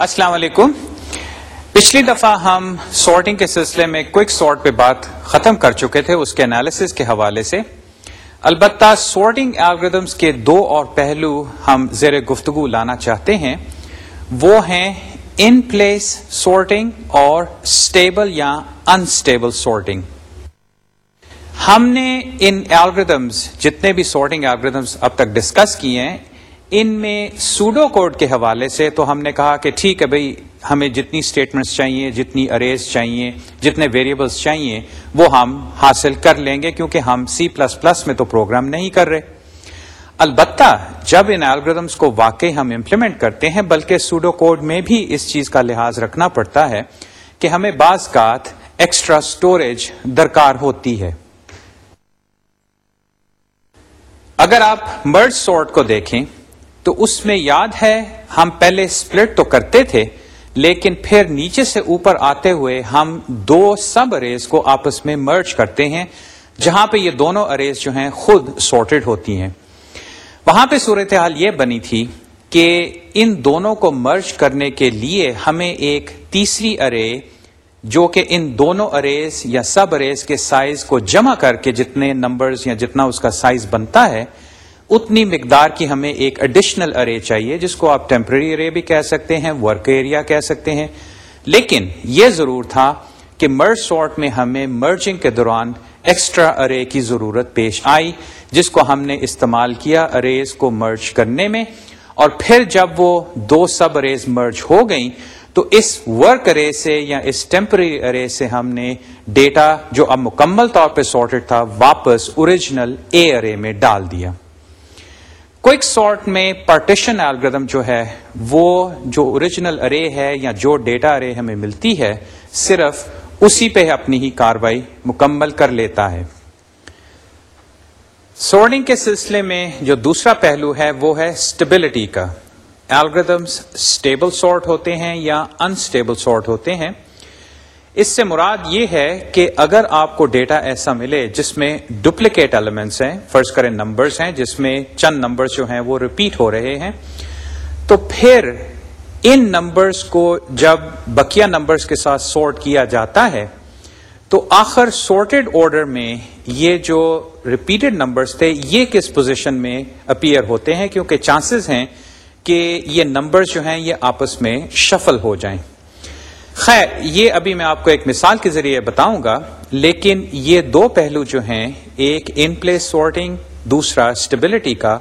السلام علیکم۔ پچھلی دفعہ ہم سارٹنگ کے سلسلے میں کوئک سارٹ پہ بات ختم کر چکے تھے اس کے انالیسس کے حوالے سے۔ البتہ سارٹنگ الگریدمس کے دو اور پہلو ہم زیر گفتگو لانا چاہتے ہیں۔ وہ ہیں ان پلیس سارٹنگ اور اسٹیبل یا انسٹیبل سارٹنگ ہم نے ان الگریدمس جتنے بھی سارٹنگ الگریدمس اب تک ڈسکس کیے ہیں ان میں سوڈو کوڈ کے حوالے سے تو ہم نے کہا کہ ٹھیک ہے بھائی، ہمیں جتنی اسٹیٹمنٹس چاہیے، جتنی اریز چاہیے، جتنے ویریبلس چاہیے، وہ ہم حاصل کر لیں گے کیونکہ ہم سی پلس پلس میں تو پروگرام نہیں کر رہے۔ البتہ جب ان الگریدمس کو واقعی ہم امپلیمنٹ کرتے ہیں، بلکہ سوڈو کوڈ میں بھی اس چیز کا لحاظ رکھنا پڑتا ہے کہ ہمیں بعض کات ایکسٹرا اسٹوریج درکار ہوتی ہے۔ اگر آپ مرڈ سورٹ کو دیکھیں تو اس میں یاد ہے، ہم پہلے سپلٹ تو کرتے تھے، لیکن پھر نیچے سے اوپر آتے ہوئے ہم دو سب اریز کو آپس میں مرچ کرتے ہیں، جہاں پہ یہ دونوں اریز جو ہیں خود سارٹیڈ ہوتی ہیں۔ وہاں پہ صورتحال یہ بنی تھی کہ ان دونوں کو مرچ کرنے کے لیے ہمیں ایک تیسری ارے جو کہ ان دونوں اریز یا سب اریز کے سائز کو جمع کر کے جتنے نمبرز یا جتنا اس کا سائز بنتا ہے اتنی مقدار کی ہمیں ایک ایڈیشنل ارے چاہیے، جس کو آپ ٹیمپرری ارے بھی کہہ سکتے ہیں ورک ایریا کہہ سکتے ہیں۔ لیکن یہ ضرور تھا کہ مرج سارٹ میں ہمیں مرجنگ کے دوران ایکسٹرا ارے کی ضرورت پیش آئی، جس کو ہم نے استعمال کیا اریز کو مرج کرنے میں۔ اور پھر جب وہ دو سب اریز مرج ہو گئیں، تو اس ورک ارے سے یا اس ٹیمپرری ارے سے ہم نے ڈیٹا جو اب مکمل طور پہ سارٹیڈ تھا، واپس اوریجنل اے ارے میں ڈال دیا۔ کوئک سارٹ میں پارٹیشن الگریدم جو ہے، وہ جو اوریجنل ارے ہے یا جو ڈیٹا ارے ہمیں ملتی ہے، صرف اسی پہ اپنی ہی کاروائی مکمل کر لیتا ہے۔ سورڈنگ کے سلسلے میں جو دوسرا پہلو ہے، وہ ہے اسٹیبلٹی کا۔ الگریدمس اسٹیبل سارٹ ہوتے ہیں یا انسٹیبل سارٹ ہوتے ہیں۔ اس سے مراد یہ ہے کہ اگر آپ کو ڈیٹا ایسا ملے جس میں ڈپلیکیٹ ایلیمنٹس ہیں، فرض کریں نمبرز ہیں، جس میں چند نمبرز جو ہیں وہ ریپیٹ ہو رہے ہیں، تو پھر ان نمبرز کو جب بکیا نمبرز کے ساتھ سورٹ کیا جاتا ہے، تو آخر سورٹڈ آرڈر میں یہ جو ریپیٹڈ نمبرز تھے، یہ کس پوزیشن میں اپیئر ہوتے ہیں؟ کیونکہ چانسز ہیں کہ یہ نمبرز جو ہیں یہ آپس میں شفل ہو جائیں۔ خیر، یہ ابھی میں آپ کو ایک مثال کے ذریعے بتاؤں گا، لیکن یہ دو پہلو جو ہیں، ایک ان پلیس سارٹنگ دوسرا اسٹیبلٹی کا۔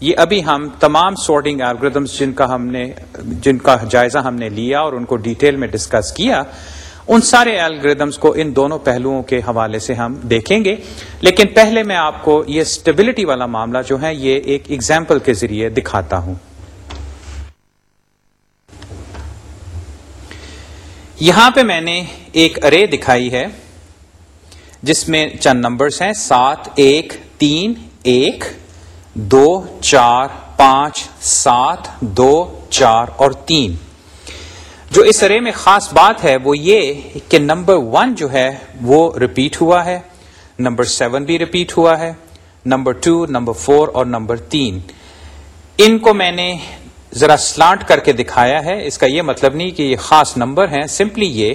یہ ابھی ہم تمام سارٹنگ الگریدمس جن کا ہم نے، جن کا جائزہ ہم نے لیا اور ان کو ڈیٹیل میں ڈسکس کیا، ان سارے الگریدمس کو ان دونوں پہلوؤں کے حوالے سے ہم دیکھیں گے۔ لیکن پہلے میں آپ کو یہ اسٹیبلٹی والا معاملہ جو ہے، یہ ایک ایگزامپل کے ذریعے دکھاتا ہوں۔ یہاں پہ میں نے ایک ارے دکھائی ہے، جس میں چند نمبرز ہیں، سات، ایک، تین، ایک، دو، چار، پانچ، سات، دو، چار اور تین۔ جو اس ارے میں خاص بات ہے، وہ یہ کہ نمبر ون جو ہے، وہ ریپیٹ ہوا ہے۔ نمبر سیون بھی ریپیٹ ہوا ہے۔ نمبر ٹو نمبر فور اور نمبر تین۔ ان کو میں نے ذرا سلانٹ کر کے دکھایا ہے۔ اس کا یہ مطلب نہیں کہ یہ خاص نمبر ہیں سمپلی یہ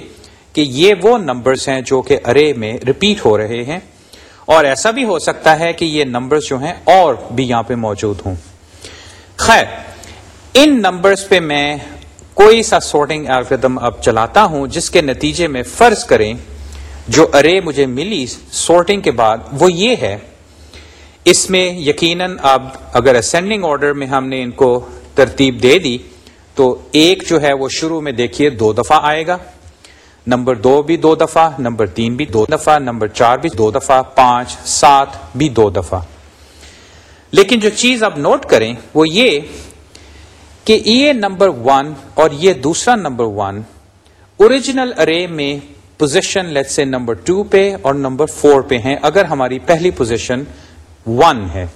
کہ یہ وہ نمبرز ہیں جو کہ ارے میں ریپیٹ ہو رہے ہیں۔ اور ایسا بھی ہو سکتا ہے کہ یہ نمبرز جو ہیں اور بھی یہاں پہ موجود ہوں۔ خیر، ان نمبرز پہ میں کوئی سا سارٹنگ الگریدم اب چلاتا ہوں جس کے نتیجے میں فرض کریں جو ارے مجھے ملی سارٹنگ کے بعد، وہ یہ ہے۔ اس میں یقیناً اب اگر اسینڈنگ آرڈر میں ہم نے ان کو ترتیب دے دی، تو ایک جو ہے وہ شروع میں دیکھیے دو دفعہ آئے گا۔ نمبر دو بھی دو دفعہ، نمبر تین بھی دو دفعہ، نمبر چار بھی دو دفعہ، پانچ، سات بھی دو دفعہ۔ لیکن جو چیز اب نوٹ کریں، وہ یہ کہ یہ نمبر ون اور یہ دوسرا نمبر ون اوریجنل ارے میں پوزیشن لیٹ سے نمبر ٹو پہ اور نمبر فور پہ ہیں۔ اگر ہماری پہلی پوزیشن ون ہے۔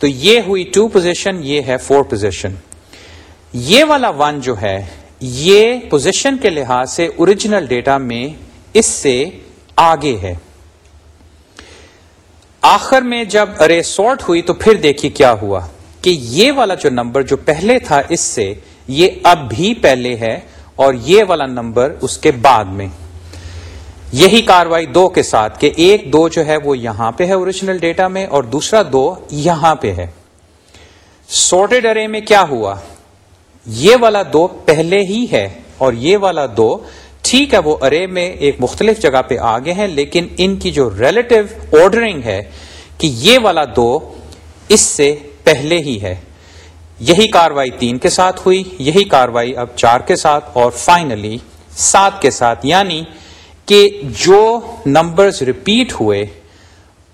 تو یہ ہوئی ٹو پوزیشن یہ ہے فور پوزیشن یہ والا ون جو ہے، یہ پوزیشن کے لحاظ سے اوریجنل ڈیٹا میں اس سے آگے ہے. آخر میں جب ارے سارٹ ہوئی تو پھر دیکھیے کیا ہوا کہ یہ والا جو نمبر جو پہلے تھا اس سے، یہ اب بھی پہلے ہے اور یہ والا نمبر اس کے بعد میں. یہی کاروائی دو کے ساتھ کہ ایک دو جو ہے وہ یہاں پہ ہے اوریجنل ڈیٹا میں اور دوسرا دو یہاں پہ ہے۔ سورٹڈ ارے میں کیا ہوا؟ یہ والا دو پہلے ہی ہے اور یہ والا دو ٹھیک ہے، وہ ارے میں ایک مختلف جگہ پہ آگے ہیں، لیکن ان کی جو ریلیٹو آرڈرنگ ہے کہ یہ والا دو اس سے پہلے ہی ہے۔ یہی کاروائی تین کے ساتھ ہوئی، یہی کاروائی اب چار کے ساتھ اور فائنلی سات کے ساتھ یعنی کہ جو نمبرز ریپیٹ ہوئے،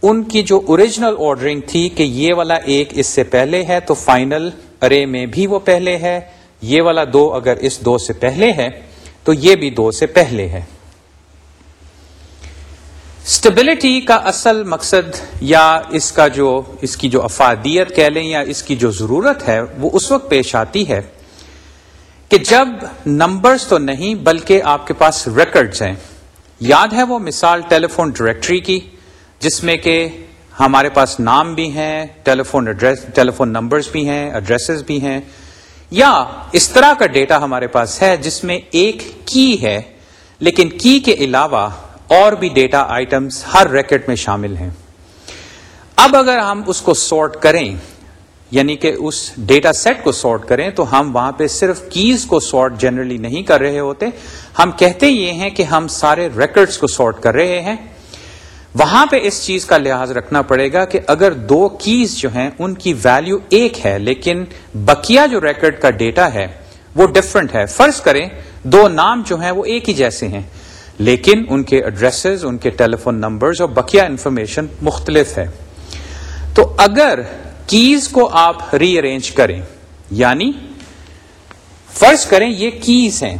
ان کی جو اوریجنل آرڈرنگ تھی کہ یہ والا ایک اس سے پہلے ہے تو فائنل ارے میں بھی وہ پہلے ہے، یہ والا دو اگر اس دو سے پہلے ہے تو یہ بھی دو سے پہلے ہے۔ اسٹیبلٹی کا اصل مقصد یا اس کا جو، اس کی جو افادیت کہہ لیں یا اس کی جو ضرورت ہے، وہ اس وقت پیش آتی ہے کہ جب نمبرز تو نہیں بلکہ آپ کے پاس ریکڈز ہیں۔ یاد ہے وہ مثال ٹیلی فون ڈائریکٹری کی، جس میں کہ ہمارے پاس نام بھی ہیں telephone address telephone numbers بھی ہیں، ایڈریسز بھی ہیں، یا اس طرح کا ڈیٹا ہمارے پاس ہے جس میں ایک کی ہے، لیکن کی کے علاوہ اور بھی ڈیٹا آئٹمس ہر ریکٹ میں شامل ہیں۔ اب اگر ہم اس کو سارٹ کریں یعنی کہ اس ڈیٹا سیٹ کو سارٹ کریں تو ہم وہاں پہ صرف کیز کو سارٹ جنرلی نہیں کر رہے ہوتے۔ ہم کہتے یہ ہیں کہ ہم سارے ریکڈز کو سارٹ کر رہے ہیں۔ وہاں پہ اس چیز کا لحاظ رکھنا پڑے گا کہ اگر دو کیز جو ہیں ان کی ویلیو ایک ہے، لیکن بکیا جو ریکڈ کا ڈیٹا ہے وہ ڈفرنٹ ہے۔ فرض کریں دو نام جو ہیں وہ ایک ہی جیسے ہیں، لیکن ان کے ایڈریسز ان کے ٹیلی فون نمبرز اور بکیا انفارمیشن مختلف ہے۔ تو اگر کیز کو آپ ری ارینج کریں۔ یعنی فرض کریں یہ کیز ہیں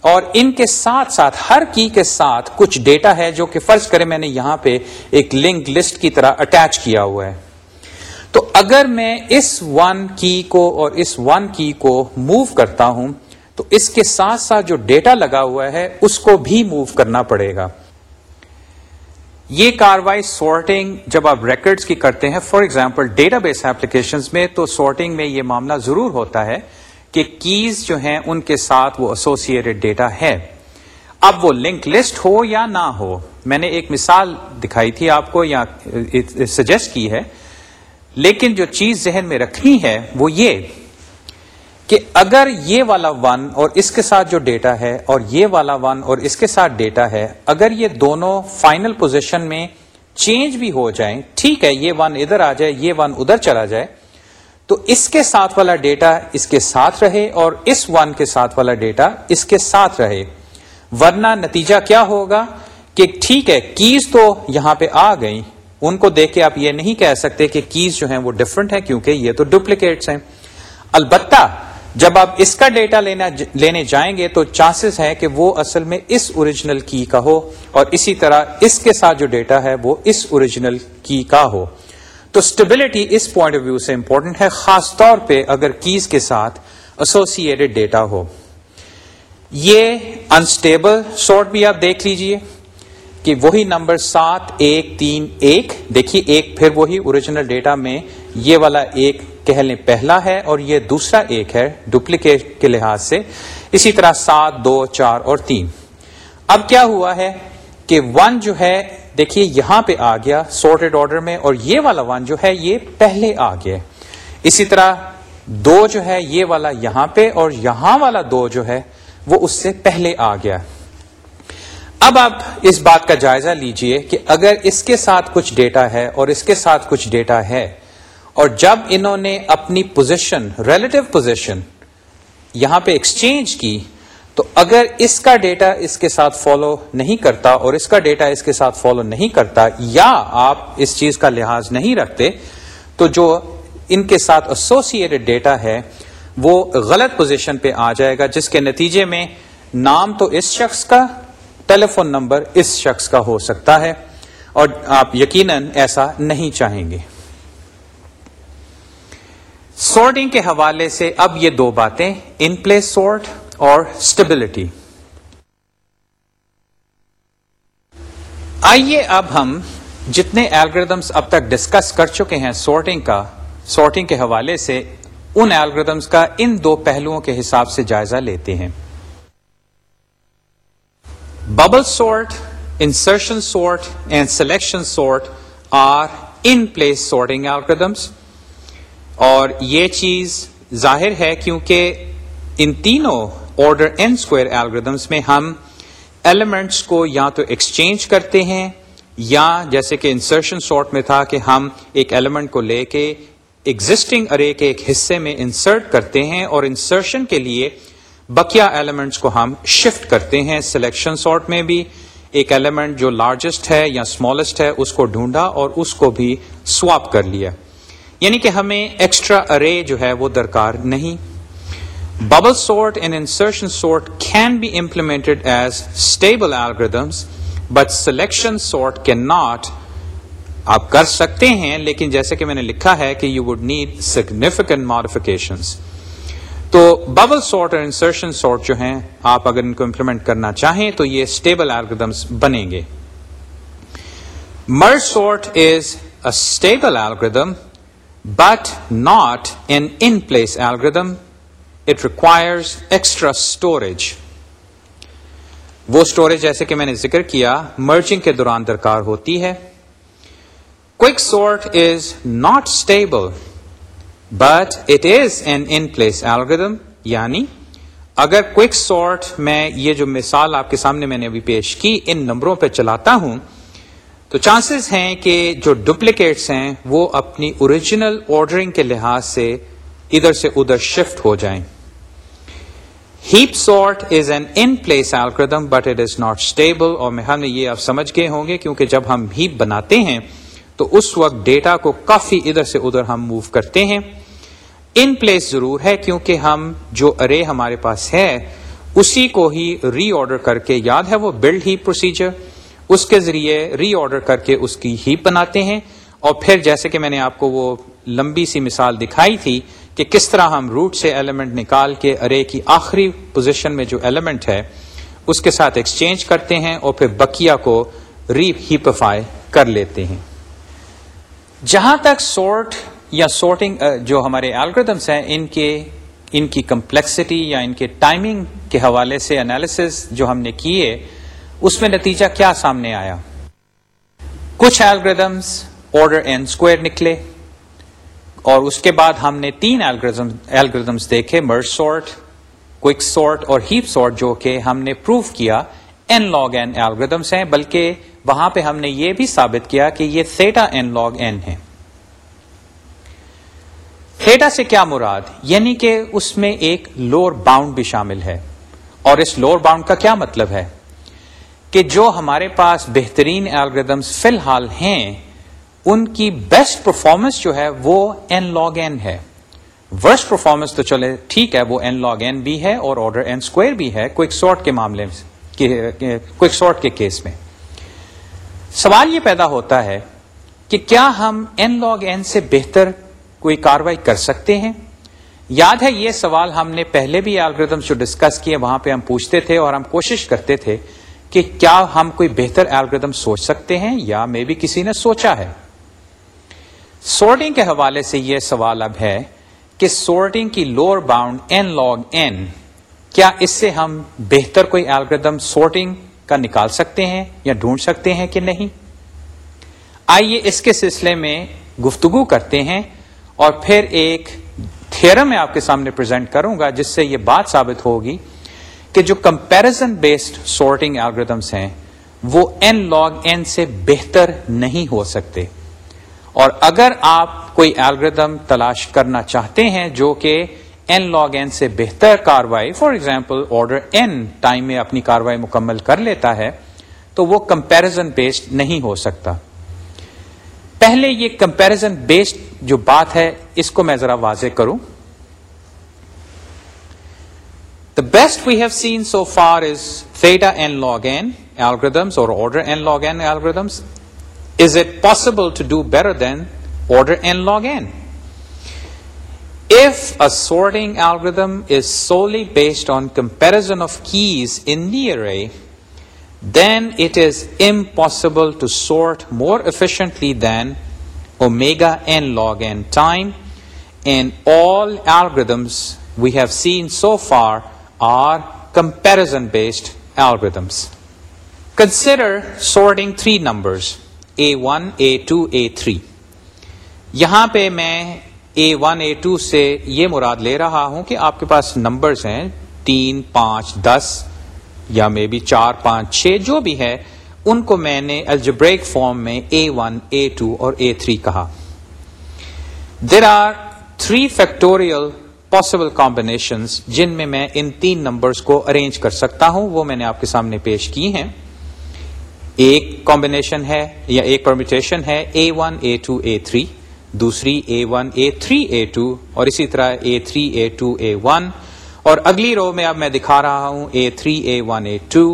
اور ان کے ساتھ ساتھ، ہر کی کے ساتھ کچھ ڈیٹا ہے جو کہ فرض کریں میں نے یہاں پہ ایک لنک لسٹ کی طرح اٹیچ کیا ہوا ہے۔ تو اگر میں اس ون کی کو اور اس ون کی کو موو کرتا ہوں، تو اس کے ساتھ ساتھ جو ڈیٹا لگا ہوا ہے، اس کو بھی موو کرنا پڑے گا۔ یہ کاروائی سارٹنگ جب آپ ریکرڈز کی کرتے ہیں for example database application میں، تو سارٹنگ میں یہ معاملہ ضرور ہوتا ہے کہ کیز جو ہیں، ان کے ساتھ وہ ایسوسیٹڈ ڈیٹا ہے۔ اب وہ لنک لسٹ ہو یا نہ ہو، میں نے ایک مثال دکھائی تھی آپ کو، یا سجیسٹ کی ہے، لیکن جو چیز ذہن میں رکھنی ہے وہ یہ کہ اگر یہ والا ون اور اس کے ساتھ جو ڈیٹا ہے اور یہ والا ون اور اس کے ساتھ ڈیٹا ہے، اگر یہ دونوں فائنل پوزیشن میں چینج بھی ہو جائیں، ٹھیک ہے، یہ ون ادھر آ جائے، یہ ون ادھر چلا جائے، تو اس کے ساتھ والا ڈیٹا اس کے ساتھ رہے اور اس ون کے ساتھ والا ڈیٹا اس کے ساتھ رہے۔ ورنہ نتیجہ کیا ہوگا کہ ٹھیک ہے، کیز تو یہاں پہ آ گئی ان کو دیکھ کے آپ یہ نہیں کہہ سکتے کہ کیز جو ہیں وہ ڈفرنٹ ہیں کیونکہ یہ تو ڈپلیکیٹس ہیں۔ البتہ جب آپ اس کا ڈیٹا لینا لینے جائیں گے تو چانسز ہے کہ وہ اصل میں اس اوریجنل کی کا ہو اور اسی طرح اس کے ساتھ جو ڈیٹا ہے وہ اس اوریجنل کی کا ہو۔ تو اسٹیبلٹی اس پوائنٹ آف ویو سے امپورٹنٹ ہے، خاص طور پہ اگر کیز کے ساتھ ایسوسیڈ ڈیٹا ہو۔ یہ انسٹیبل سارٹ بھی آپ دیکھ لیجیے کہ وہی نمبر سات، ایک، تین، ایک، دیکھیے، ایک پھر وہی اوریجنل ڈیٹا میں یہ والا ایک کہہ لیں پہلا ہے اور یہ دوسرا ایک ہے ڈپلیکیٹ کے لحاظ سے۔ اسی طرح سات، دو، چار اور تین۔ اب کیا ہوا ہے کہ ون جو ہے، دیکھیے یہاں پہ آ گیا سورٹڈ آرڈر میں اور یہ والا ون جو ہے، یہ پہلے آ گیا۔ اسی طرح دو جو ہے، یہ والا یہاں پہ اور یہاں والا دو جو ہے، وہ اس سے پہلے آ گیا۔ اب آپ اس بات کا جائزہ لیجیے کہ اگر اس کے ساتھ کچھ ڈیٹا ہے اور اس کے ساتھ کچھ ڈیٹا ہے اور جب انہوں نے اپنی پوزیشن ریلیٹو پوزیشن یہاں پہ ایکسچینج کی، تو اگر اس کا ڈیٹا اس کے ساتھ فالو نہیں کرتا اور اس کا ڈیٹا اس کے ساتھ فالو نہیں کرتا، یا آپ اس چیز کا لحاظ نہیں رکھتے، تو جو ان کے ساتھ ایسوسیڈ ڈیٹا ہے، وہ غلط پوزیشن پہ آ جائے گا، جس کے نتیجے میں نام تو اس شخص کا ٹیلی فون نمبر اس شخص کا ہو سکتا ہے، اور آپ یقیناً ایسا نہیں چاہیں گے۔ سورٹنگ کے حوالے سے اب یہ دو باتیں ان پلیس سورٹ اور اسٹیبلٹی آئیے اب ہم جتنے الگریدمس اب تک ڈسکس کر چکے ہیں سورٹنگ کا، سورٹنگ کے حوالے سے ان الگریدمس کا ان دو پہلوؤں کے حساب سے جائزہ لیتے ہیں۔ Bubble sort insertion sort and selection sort are in place sorting algorithms اور یہ چیز ظاہر ہے کیونکہ ان تینوں آرڈر این اسکوئر ایلگردمس میں ہم ایلیمنٹس کو یا تو ایکسچینج کرتے ہیں یا جیسے کہ انسرشن سارٹ میں تھا کہ ہم ایک ایلیمنٹ کو لے کے ایگزٹنگ ارے کے ایک حصے میں انسرٹ کرتے ہیں اور انسرشن کے لیے بکیا ایلیمنٹس کو ہم شفٹ کرتے ہیں سلیکشن سارٹ میں بھی۔ ایک ایلیمنٹ جو لارجسٹ ہے یا اسمالسٹ ہے اس کو ڈھونڈا اور اس کو بھی سواپ کر لیا۔ یعنی کہ ہمیں ایکسٹرا ارے جو ہے وہ درکار نہیں۔ Bubble sort and insertion sort can be implemented as stable algorithms but selection sort can not آپ کر سکتے ہیں، لیکن جیسے کہ میں نے لکھا ہے کہ you would need significant modification to bubble sort اور انسرشن سورٹ جو ہیں، آپ اگر ان کو امپلیمنٹ کرنا چاہیں تو یہ اسٹیبل ایلگردمس بنیں گے۔ Merge sort is a stable algorithm but not an in place algorithm it requires extra storage وہ اسٹوریج جیسے کہ میں نے ذکر کیا مرچنگ کے دوران درکار ہوتی ہے۔ Quick sort is not stable but it is an in place algorithm یعنی اگر کوک سارٹ میں یہ جو مثال آپ کے سامنے میں نے ابھی پیش کی، ان نمبروں پہ چلاتا ہوں تو چانسز ہیں کہ جو ڈپلیکیٹس ہیں وہ اپنی اوریجنل آرڈرنگ کے لحاظ سے ادھر سے ادھر شفٹ ہو جائیں۔ Heap sort is an in place algorithm but it is not stable اور ہم نے یہ آپ سمجھ گئے ہوں گے کیونکہ جب ہم ہیپ بناتے ہیں تو اس وقت ڈیٹا کو کافی ادھر سے ادھر ہم موو کرتے ہیں۔ ان پلیس ضرور ہے کیونکہ ہم جو ارے ہمارے پاس ہے، اسی کو ہی ری آرڈر کر کے، یاد ہے وہ بلڈ ہیپ پروسیجر اس کے ذریعے ری آرڈر کر کے اس کی ہیپ بناتے ہیں اور پھر جیسے کہ میں نے آپ کو وہ لمبی سی مثال دکھائی تھی کہ کس طرح ہم روٹ سے ایلیمنٹ نکال کے ارے کی آخری پوزیشن میں جو ایلیمنٹ ہے، اس کے ساتھ ایکسچینج کرتے ہیں اور پھر بکیا کو ری ہیپفائی کر لیتے ہیں۔ جہاں تک سورٹ یا سورٹنگ جو ہمارے الگریدمس ہیں، ان کے، ان کی کمپلیکسٹی یا ان کے ٹائمنگ کے حوالے سے انالیسز جو ہم نے کیے اس میں نتیجہ کیا سامنے آیا؟ کچھ الگریدمس آرڈر این اسکوئر نکلے اور اس کے بعد ہم نے تین الگریزمس دیکھے مرج سورٹ کوک سورٹ اور ہیپ سورٹ جو کہ ہم نے پروف کیا این لاگ این الگریدمس ہیں، بلکہ وہاں پہ ہم نے یہ بھی ثابت کیا کہ یہ تھیٹا این لاگ این ہے تھیٹا سے کیا مراد؟ یعنی کہ اس میں ایک لوور باؤنڈ بھی شامل ہے۔ اور اس لوور باؤنڈ کا کیا مطلب ہے؟ کہ جو ہمارے پاس بہترین الگریدمس فی الحال ہیں، ان کی بیسٹ پرفارمنس جو ہے وہ این لاگ این ہے۔ ورسٹ پرفارمنس تو چلے، ٹھیک ہے، وہ این لاگ این بھی ہے اور آرڈر این اسکوئر بھی ہے کوئک سارٹ کے معاملے کوئک سارٹ کے کیس میں۔ سوال یہ پیدا ہوتا ہے کہ کیا ہم این لاگ این سے بہتر کوئی کاروائی کر سکتے ہیں؟ یاد ہے، یہ سوال ہم نے پہلے بھی الگریدم جو ڈسکس کیے، وہاں پہ ہم پوچھتے تھے اور ہم کوشش کرتے تھے کہ کیا ہم کوئی بہتر الگریدم سوچ سکتے ہیں یا میں بھی کسی نے سوچا ہے؟ سورٹنگ کے حوالے سے یہ سوال اب ہے کہ سورٹنگ کی lower bound n log n کیا اس سے ہم بہتر کوئی الگریدم سورٹنگ کا نکال سکتے ہیں یا ڈھونڈ سکتے ہیں کہ نہیں؟ آئیے اس کے سلسلے میں گفتگو کرتے ہیں اور پھر ایک تھرم میں آپ کے سامنے پرزینٹ کروں گا جس سے یہ بات ثابت ہوگی کہ جو کمپیرزن بیسڈ سورٹنگ الگریدمس ہیں، وہ این لاگ این سے بہتر نہیں ہو سکتے۔ اور اگر آپ کوئی الگریدم تلاش کرنا چاہتے ہیں جو کہ این لاگ این سے بہتر کاروائی for example order n time میں اپنی کاروائی مکمل کر لیتا ہے، تو وہ کمپیرزن بیسڈ نہیں ہو سکتا۔ پہلے یہ کمپیرزن بیسڈ جو بات ہے، اس کو میں ذرا واضح کروں۔ The best we have seen so far is theta n log n algorithms اور order n log n algorithms Is it possible to do better than order n log n? If a sorting algorithm is solely based on comparison of keys in the array, then it is impossible to sort more efficiently than omega n log n time, in all algorithms we have seen so far are comparison based algorithms. Consider sorting three numbers A1, A2, A3. یہاں پہ میں a one a two سے یہ مراد لے رہا ہوں کہ آپ کے پاس نمبرز ہیں تین پانچ دس یا مے بی چار پانچ چھ جو بھی ہے ان کو میں نے الجبریک فارم میں اے ون اے ٹو اور اے تھری کہا there are three factorial possible combination جن میں میں ان تین نمبرز کو ارینج کر سکتا ہوں، وہ میں نے آپ کے سامنے پیش کی ہیں۔ ایک کمبینیشن ہے یا ایک پرمیٹیشن ہے A one A two A three دوسری A one A three A two اور اسی طرح A three A two A one اور اگلی رو میں اب میں دکھا رہا ہوں A three A one A two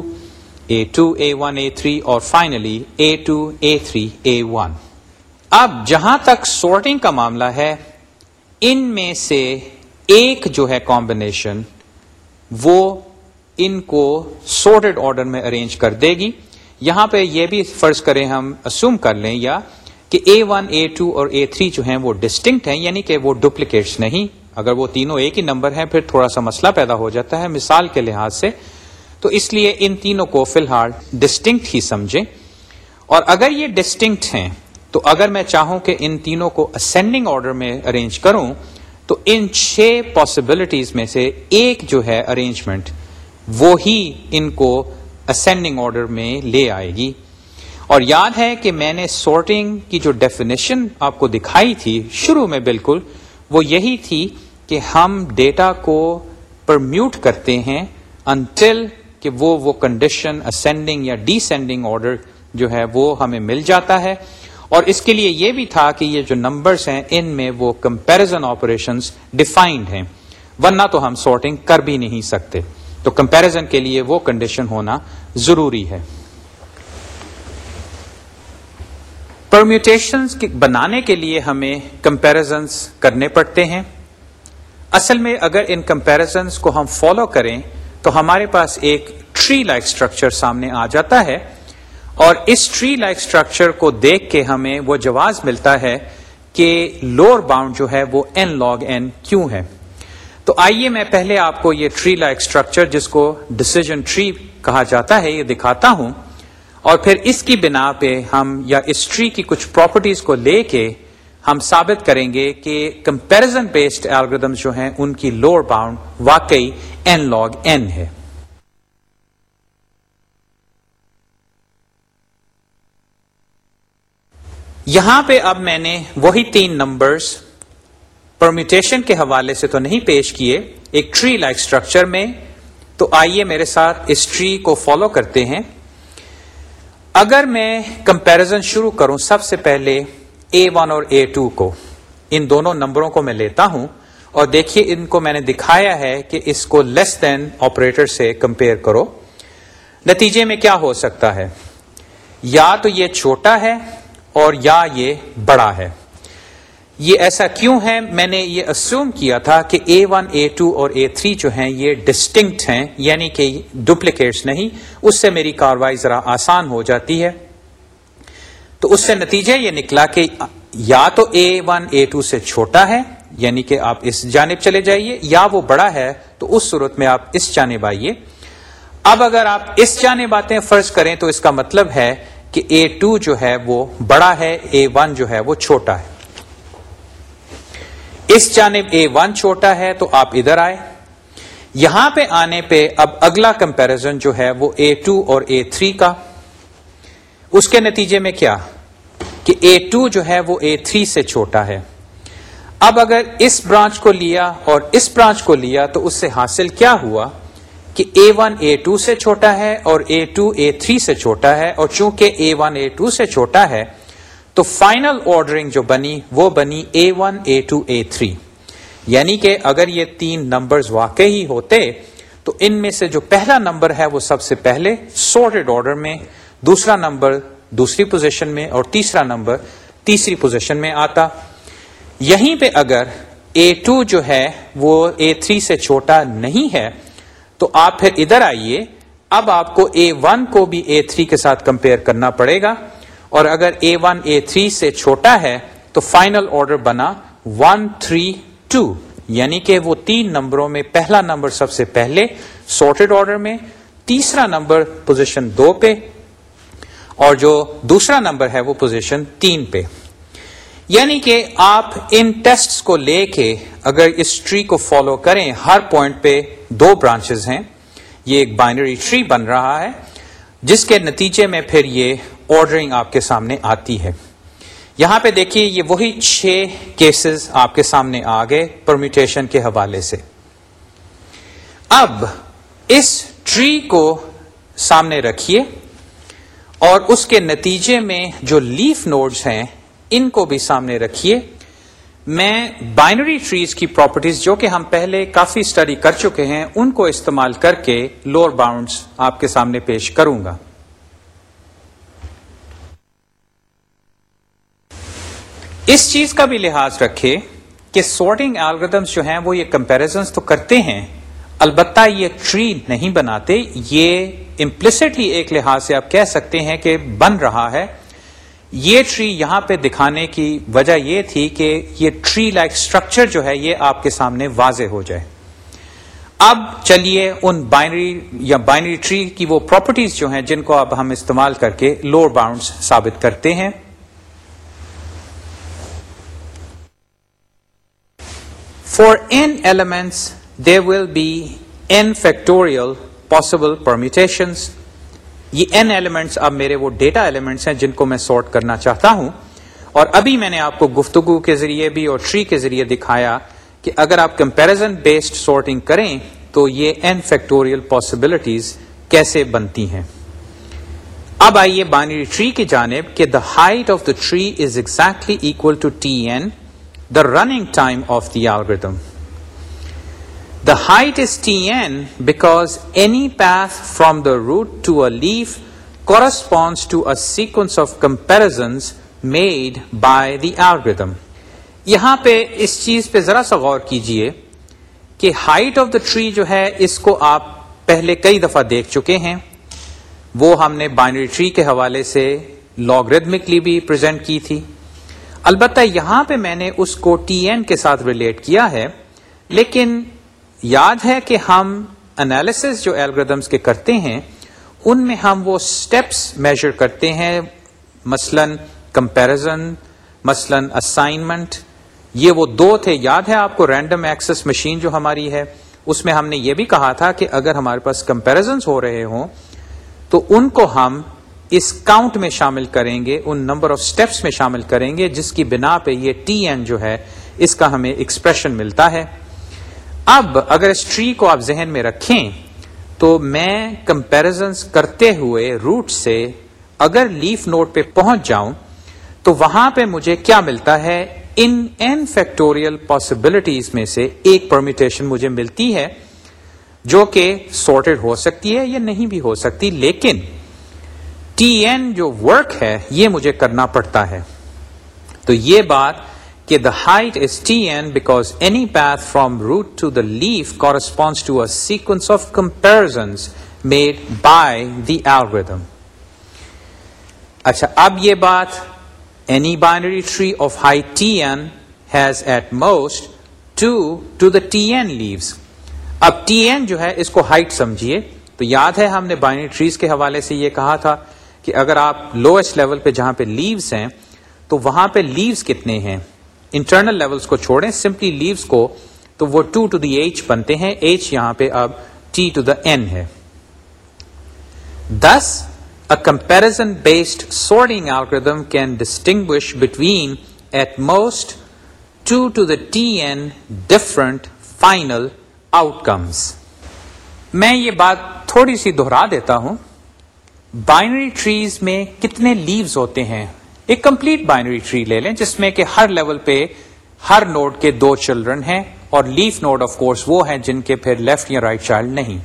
A two A one A three اور finally A two A three A one اب جہاں تک سورٹنگ کا معاملہ ہے، ان میں سے ایک جو ہے کمبینیشن وہ ان کو سورٹڈ آرڈر میں ارینج کر دے گی۔ یہاں پہ یہ بھی فرض کریں ہم اسوم کر لیں یا کہ اے ون اے ٹو اور اے تھری جو ہیں وہ ڈسٹنکٹ ہیں یعنی کہ وہ ڈپلیکیٹس نہیں۔ اگر وہ تینوں ایک ہی نمبر ہیں، پھر تھوڑا سا مسئلہ پیدا ہو جاتا ہے مثال کے لحاظ سے۔ تو اس لیے ان تینوں کو فی الحال ڈسٹنکٹ ہی سمجھیں۔ اور اگر یہ ڈسٹنکٹ ہیں، تو اگر میں چاہوں کہ ان تینوں کو اسینڈنگ آرڈر میں ارینج کروں تو ان چھ پاسبلٹیز میں سے ایک جو ہے ارینجمنٹ وہی ان کو اسینڈنگ آرڈر میں لے آئے گی۔ اور یاد ہے کہ میں نے سورٹنگ کی جو ڈیفینیشن آپ کو دکھائی تھی شروع میں بالکل، وہ یہی تھی کہ ہم ڈیٹا کو پرمیوٹ کرتے ہیں انٹل کہ وہ وہ کنڈیشن اسینڈنگ یا ڈی سینڈنگ آرڈر جو ہے وہ ہمیں مل جاتا ہے۔ اور اس کے لیے یہ بھی تھا کہ یہ جو نمبرز ہیں، ان میں وہ کمپیرزن آپریشن ڈیفائنڈ ہیں۔ ورنہ تو ہم سارٹنگ کر بھی نہیں سکتے۔ تو کمپیرزن کے لیے وہ کنڈیشن ہونا ضروری ہے۔ پرمیوٹیشن بنانے کے لیے ہمیں کمپیرزنس کرنے پڑتے ہیں۔ اصل میں اگر ان کمپیرزنس کو ہم فالو کریں، تو ہمارے پاس ایک ٹری لائک اسٹرکچر سامنے آ جاتا ہے۔ اور اس ٹری لائک اسٹرکچر کو دیکھ کے ہمیں وہ جواز ملتا ہے کہ لوور باؤنڈ جو ہے وہ این لاگ این کیوں ہے۔ تو آئیے میں پہلے آپ کو یہ ٹری لائک اسٹرکچر جس کو ڈسیزن ٹری کہا جاتا ہے یہ دکھاتا ہوں اور پھر اس کی بنا پہ ہم یا اس ٹری کی کچھ پراپرٹیز کو لے کے ہم ثابت کریں گے کہ کمپیرزن بیسڈ الگریدم جو ہیں ان کی لوور باؤنڈ واقعی این لاگ این ہے۔ یہاں پہ اب میں نے وہی تین نمبرز پرمیٹیشن کے حوالے سے تو نہیں پیش کیے، ایک ٹری لائک اسٹرکچر میں۔ تو آئیے میرے ساتھ اس ٹری کو فالو کرتے ہیں۔ اگر میں کمپیرزن شروع کروں سب سے پہلے اے ون اور اے ٹو کو، ان دونوں نمبروں کو میں لیتا ہوں۔ اور دیکھیے ان کو میں نے دکھایا ہے کہ اس کو لیس دین آپریٹر سے کمپیئر کرو۔ نتیجے میں کیا ہو سکتا ہے؟ یا تو یہ چھوٹا ہے اور یا یہ بڑا ہے۔ یہ ایسا کیوں ہے؟ میں نے یہ اسیوم کیا تھا کہ اے ون اے ٹو اور اے تھری جو ہیں، یہ ڈسٹنکٹ ہیں یعنی کہ ڈپلیکیٹس نہیں۔ اس سے میری کاروائی ذرا آسان ہو جاتی ہے۔ تو اس سے نتیجہ یہ نکلا کہ یا تو اے ون اے ٹو سے چھوٹا ہے یعنی کہ آپ اس جانب چلے جائیے، یا وہ بڑا ہے، تو اس صورت میں آپ اس جانب آئیے۔ اب اگر آپ اس جانب آتے ہیں، فرض کریں، تو اس کا مطلب ہے کہ اے ٹو جو ہے وہ بڑا ہے اے ون جو ہے وہ چھوٹا ہے۔ اس جانب اے ون چھوٹا ہے تو آپ ادھر آئے۔ یہاں پہ آنے پہ اب اگلا کمپیرزن جو ہے وہ اے ٹو اور اے تھری کا۔ اس کے نتیجے میں کیا؟ کہ اے ٹو جو ہے وہ اے تھری سے چھوٹا ہے۔ اب اگر اس برانچ کو لیا اور اس برانچ کو لیا تو اس سے حاصل کیا ہوا؟ کہ اے ون اے ٹو سے چھوٹا ہے اور اے ٹو اے تھری سے چھوٹا ہے اور چونکہ اے ون اے ٹو سے چھوٹا ہے، تو فائنل آرڈرنگ جو بنی وہ بنی A one A two A three یعنی کہ اگر یہ تین نمبرز واقعی ہوتے، تو ان میں سے جو پہلا نمبر ہے وہ سب سے پہلے سورٹڈ آرڈر میں، دوسرا نمبر دوسری پوزیشن میں اور تیسرا نمبر تیسری پوزیشن میں آتا۔ یہیں پہ اگر اے ٹو جو ہے وہ اے تھری سے چھوٹا نہیں ہے تو آپ پھر ادھر آئیے۔ اب آپ کو اے ون کو بھی اے تھری کے ساتھ کمپیئر کرنا پڑے گا۔ اور اگر اے ون اے تھری سے چھوٹا ہے، تو فائنل آرڈر بنا ون تھری ٹو یعنی کہ وہ تین نمبروں میں پہلا نمبر سب سے پہلے سارٹیڈ آرڈر میں، تیسرا نمبر پوزیشن دو پہ، اور جو دوسرا نمبر ہے وہ پوزیشن تین پہ۔ یعنی کہ آپ ان ٹیسٹ کو لے کے اگر اس ٹری کو فالو کریں، ہر پوائنٹ پہ دو برانچز ہیں۔ یہ ایک بائنری ٹری بن رہا ہے، جس کے نتیجے میں پھر یہ آرڈرنگ آپ کے سامنے آتی ہے۔ یہاں پہ دیکھیے، یہ وہی چھ کیسز آپ کے سامنے آ گئے پرمیٹیشن کے حوالے سے۔ اب اس ٹری کو سامنے رکھیے اور اس کے نتیجے میں جو لیف نوڈز ہیں، ان کو بھی سامنے رکھیے۔ میں بائنری ٹریز کی پراپرٹیز جو کہ ہم پہلے کافی اسٹڈی کر چکے ہیں، ان کو استعمال کر کے لوور باؤنڈس آپ کے سامنے پیش کروں گا۔ اس چیز کا بھی لحاظ رکھے کہ سارٹنگ الگریدمس جو ہیں، وہ یہ کمپیرزنس تو کرتے ہیں، البتہ یہ ٹری نہیں بناتے، یہ امپلسٹلی ایک لحاظ سے آپ کہہ سکتے ہیں کہ بن رہا ہے۔ یہ ٹری یہاں پہ دکھانے کی وجہ یہ تھی کہ یہ ٹری لائک اسٹرکچر جو ہے یہ آپ کے سامنے واضح ہو جائے۔ اب چلیے ان بائنری یا بائنری ٹری کی وہ پراپرٹیز جو ہیں جن کو اب ہم استعمال کر کے لوور باؤنڈس ثابت کرتے ہیں۔ For n elements they will be n factorial possible permutations یہ این ایلیمنٹس اب میرے وہ ڈیٹا ایلیمنٹس ہیں جن کو میں سارٹ کرنا چاہتا ہوں۔ اور ابھی میں نے آپ کو گفتگو کے ذریعے بھی اور ٹری کے ذریعے دکھایا کہ اگر آپ کمپیرزن بیسڈ سارٹنگ کریں تو یہ این فیکٹوریل پاسبلٹیز کیسے بنتی ہیں۔ اب آئیے بائنری ٹری کی جانب کہ the height of the tree is exactly equal to T n the running time of the algorithm The height is Tn because any path from the root to a leaf corresponds to a sequence of comparisons made by the algorithm. یہاں پہ اس چیز پہ ذرا سا غور کیجیے کہ height of the tree جو ہے، اس کو آپ پہلے کئی دفعہ دیکھ چکے ہیں وہ ہم نے بائنری ٹری کے حوالے سے لاگریدمکلی بھی پریزنٹ کی تھی البتہ یہاں پہ میں نے اس کو ٹی این کے ساتھ ریلیٹ کیا ہے، لیکن یاد ہے کہ ہم انالیس جو الگریدمس کے کرتے ہیں، ان میں ہم وہ اسٹیپس میجر کرتے ہیں، مثلا کمپیرزن مثلا اسائنمنٹ یہ وہ دو تھے، یاد ہے آپ کو رینڈم ایکسس مشین جو ہماری ہے، اس میں ہم نے یہ بھی کہا تھا کہ اگر ہمارے پاس کمپیرزنس ہو رہے ہوں، تو ان کو ہم اس کاؤنٹ میں شامل کریں گے، ان نمبر آف اسٹیپس میں شامل کریں گے، جس کی بنا پہ یہ ٹی این جو ہے، اس کا ہمیں ایکسپریشن ملتا ہے۔ اب اگر اس ٹری کو آپ ذہن میں رکھیں تو میں کمپیرزنس کرتے ہوئے روٹ سے اگر لیف نوٹ پہ پہنچ جاؤں تو وہاں پہ مجھے کیا ملتا ہے؟ ان این فیکٹوریل پاسبلٹیز میں سے ایک پرمیٹیشن مجھے ملتی ہے جو کہ سارٹیڈ ہو سکتی ہے یا نہیں بھی ہو سکتی، لیکن ٹی این جو ورک ہے، یہ مجھے کرنا پڑتا ہے۔ تو یہ بات کہ the height is T N because any path from root to the leaf corresponds to a sequence of comparison made by the algorithm اچھا اب یہ بات any binary tree of height T N has at most two two the T N leaves اب T N جو ہے، اس کو height سمجھیے۔ تو یاد ہے، ہم نے بائنری ٹریز کے حوالے سے یہ کہا تھا کہ اگر آپ لوئسٹ لیول پہ جہاں پہ لیوس ہیں، تو وہاں پہ لیوس کتنے ہیں؟ انٹرنل لیولس کو چھوڑیں سمپلی لیوس کو، تو وہ ٹو ٹو دی ایچ بنتے ہیں ایچ یہاں پہ اب ٹی ٹو دا این ہے۔ This a comparison based sorting algorithm can distinguish between at most two to the T N different final outcomes میں یہ بات تھوڑی سی دہرا دیتا ہوں۔ بائنری ٹریز میں کتنے لیوز ہوتے ہیں؟ ایک کمپلیٹ بائنری ٹری لے لیں، جس میں کہ ہر لیول پہ ہر نوڈ کے دو چلڈرن ہیں اور لیف نوڈ آف کورس وہ ہیں جن کے پھر لیفٹ یا رائٹ چائلڈ نہیں۔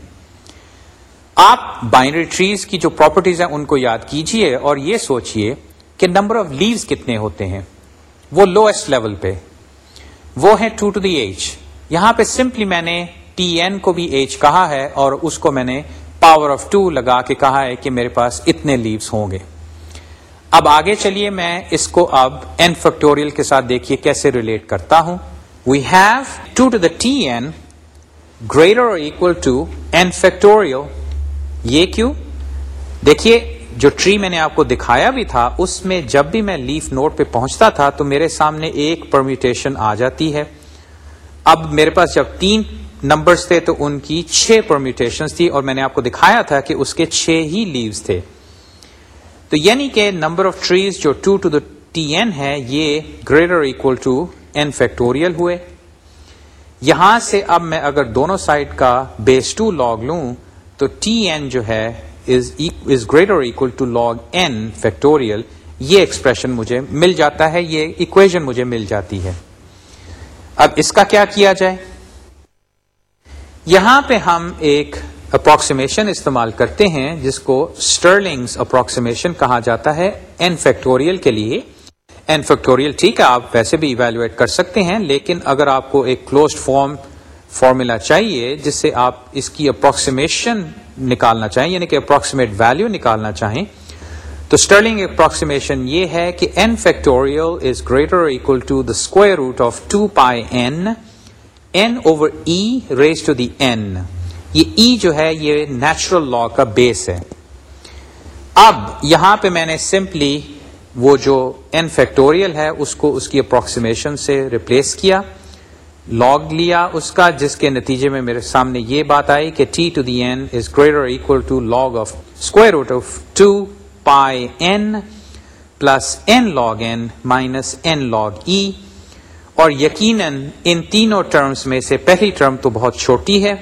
آپ بائنری ٹریز کی جو پراپرٹیز ہیں ان کو یاد کیجیے اور یہ سوچئے کہ نمبر آف لیوز کتنے ہوتے ہیں۔ وہ لوئسٹ لیول پہ۔ وہ ہیں ٹو ٹو دی ایج۔ یہاں پہ سمپلی میں نے ٹی این کو بھی ایج کہا ہے اور اس کو میں نے پاور آف ٹو لگا کے کہا ہے کہ میرے پاس اتنے لیوز ہوں گے۔ اب آگے چلیے، میں اس کو اب این فیکٹوریل کے ساتھ دیکھیے کیسے ریلیٹ کرتا ہوں۔ We have 2 to the tn greater or equal to n factorial. یہ کیوں؟ دیکھیے، جو ٹری میں نے آپ کو دکھایا بھی تھا، اس میں جب بھی میں لیف نوٹ پہ پہنچتا تھا تو میرے سامنے ایک پرمیٹیشن آ جاتی ہے۔ اب میرے پاس جب تین نمبرز تھے تو ان کی چھ پرمیٹیشن تھی اور میں نے آپ کو دکھایا تھا کہ اس کے چھ ہی لیوز تھے۔ تو یعنی کہ نمبر آف ٹریز جو two to the T N ہے، یہ greater equal to N factorial ہوئے۔ یہاں سے اب میں اگر دونوں سائڈ کا بیس ٹو لاگ لوں، تو ٹی این جو ہے is greater equal to log N factorial یہ ایکسپریشن مجھے مل جاتا ہے، یہ اکویژن مجھے مل جاتی ہے۔ اب اس کا کیا کیا جائے؟ یہاں پہ ہم ایک اپروکسیمیشن استعمال کرتے ہیں، جس کو اسٹرلنگس اپروکسیمیشن کہا جاتا ہے این فیکٹوریل کے لیے۔ این فیکٹوریل ٹھیک ہے، آپ ویسے بھی ایویلویٹ کر سکتے ہیں، لیکن اگر آپ کو ایک کلوزڈ فارم فارمولا چاہیے، جس سے آپ اس کی اپروکسیمیشن نکالنا چاہیں یعنی کہ اپروکسیمیٹ ویلو نکالنا چاہیں، تو اسٹرلنگ اپروکسیمیشن یہ ہے کہ N factorial is greater equal to the square root of two pi N N over E raise to the N یہ ای جو ہے، یہ نیچرل لا کا بیس ہے. اب یہاں پہ میں نے سمپلی وہ جو این فیکٹوریل ہے، اس کو اس کی اپروکسیمیشن سے ریپلیس کیا لاگ لیا اس کا، جس کے نتیجے میں میرے سامنے یہ بات آئی کہ T to the N is greater equal to log of square root of two pi N plus N log N minus N log E اور یقیناً ان تینوں ٹرمز میں سے پہلی ٹرم تو بہت چھوٹی ہے.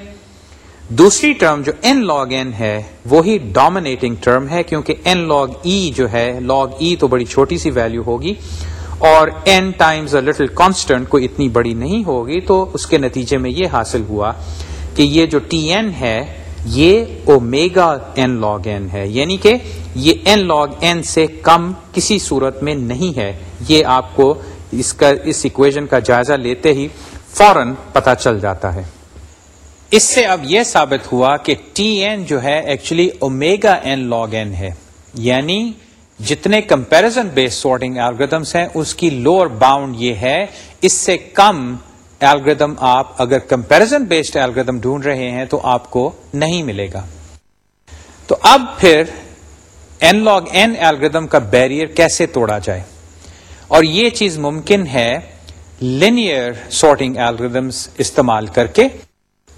دوسری ٹرم جو این لاگ این ہے، وہی ڈومینیٹنگ ٹرم ہے، کیونکہ این لاگ ای جو ہے لاگ ای e تو بڑی چھوٹی سی ویلو ہوگی، اور N times a little constant کوئی اتنی بڑی نہیں ہوگی، تو اس کے نتیجے میں یہ حاصل ہوا کہ یہ جو ٹی این ہے، یہ اومیگا این لاگ این ہے۔ یعنی کہ یہ این لاگ این سے کم کسی صورت میں نہیں ہے۔ یہ آپ کو اس کا، اس اکویژن کا جائزہ لیتے ہی فوراً پتا چل جاتا ہے۔ اس سے اب یہ ثابت ہوا کہ ٹی این جو ہے actually omega N log N ہے۔ یعنی جتنے کمپیرزن بیس سارٹنگ الگریدمس ہیں، اس کی لوور باؤنڈ یہ ہے۔ اس سے کم الگریدم آپ اگر کمپیرزن بیسڈ الگریدم ڈھونڈ رہے ہیں تو آپ کو نہیں ملے گا۔ تو اب پھر این لاگ این الگریدم کا بیریئر کیسے توڑا جائے؟ اور یہ چیز ممکن ہے لینئر سارٹنگ الگریدمس استعمال کر کے۔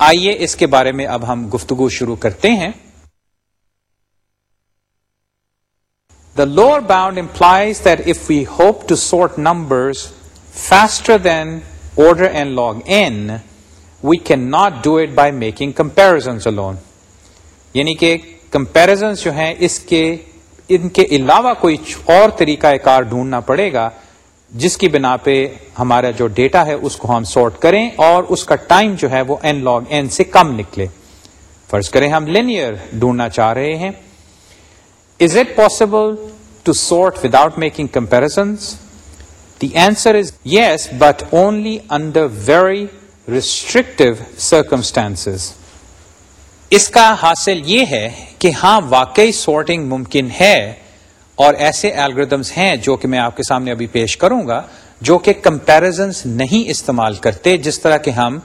آئیے اس کے بارے میں اب ہم گفتگو شروع کرتے ہیں The lower bound implies that if we hope to sort numbers faster than order n log n, we cannot do it by making comparisons alone. یعنی کہ کمپیرزنس جو ہیں اس کے ان کے علاوہ کوئی اور طریقہ کار ڈھونڈنا پڑے گا جس کی بنا پہ ہمارا جو ڈیٹا ہے اس کو ہم سارٹ کریں اور اس کا ٹائم جو ہے وہ این لاگ این سے کم نکلے۔ فرض کریں ہم لینئر ڈھونڈنا چاہ رہے ہیں۔ Is it possible to sort without making comparisons the answer is yes but only under very restrictive circumstance اس کا حاصل یہ ہے کہ ہاں واقعی سارٹنگ ممکن ہے اور ایسے الگریدمس ہیں جو کہ میں آپ کے سامنے ابھی پیش کروں گا، جو کہ کمپیرزنس نہیں استعمال کرتے جس طرح کہ ہم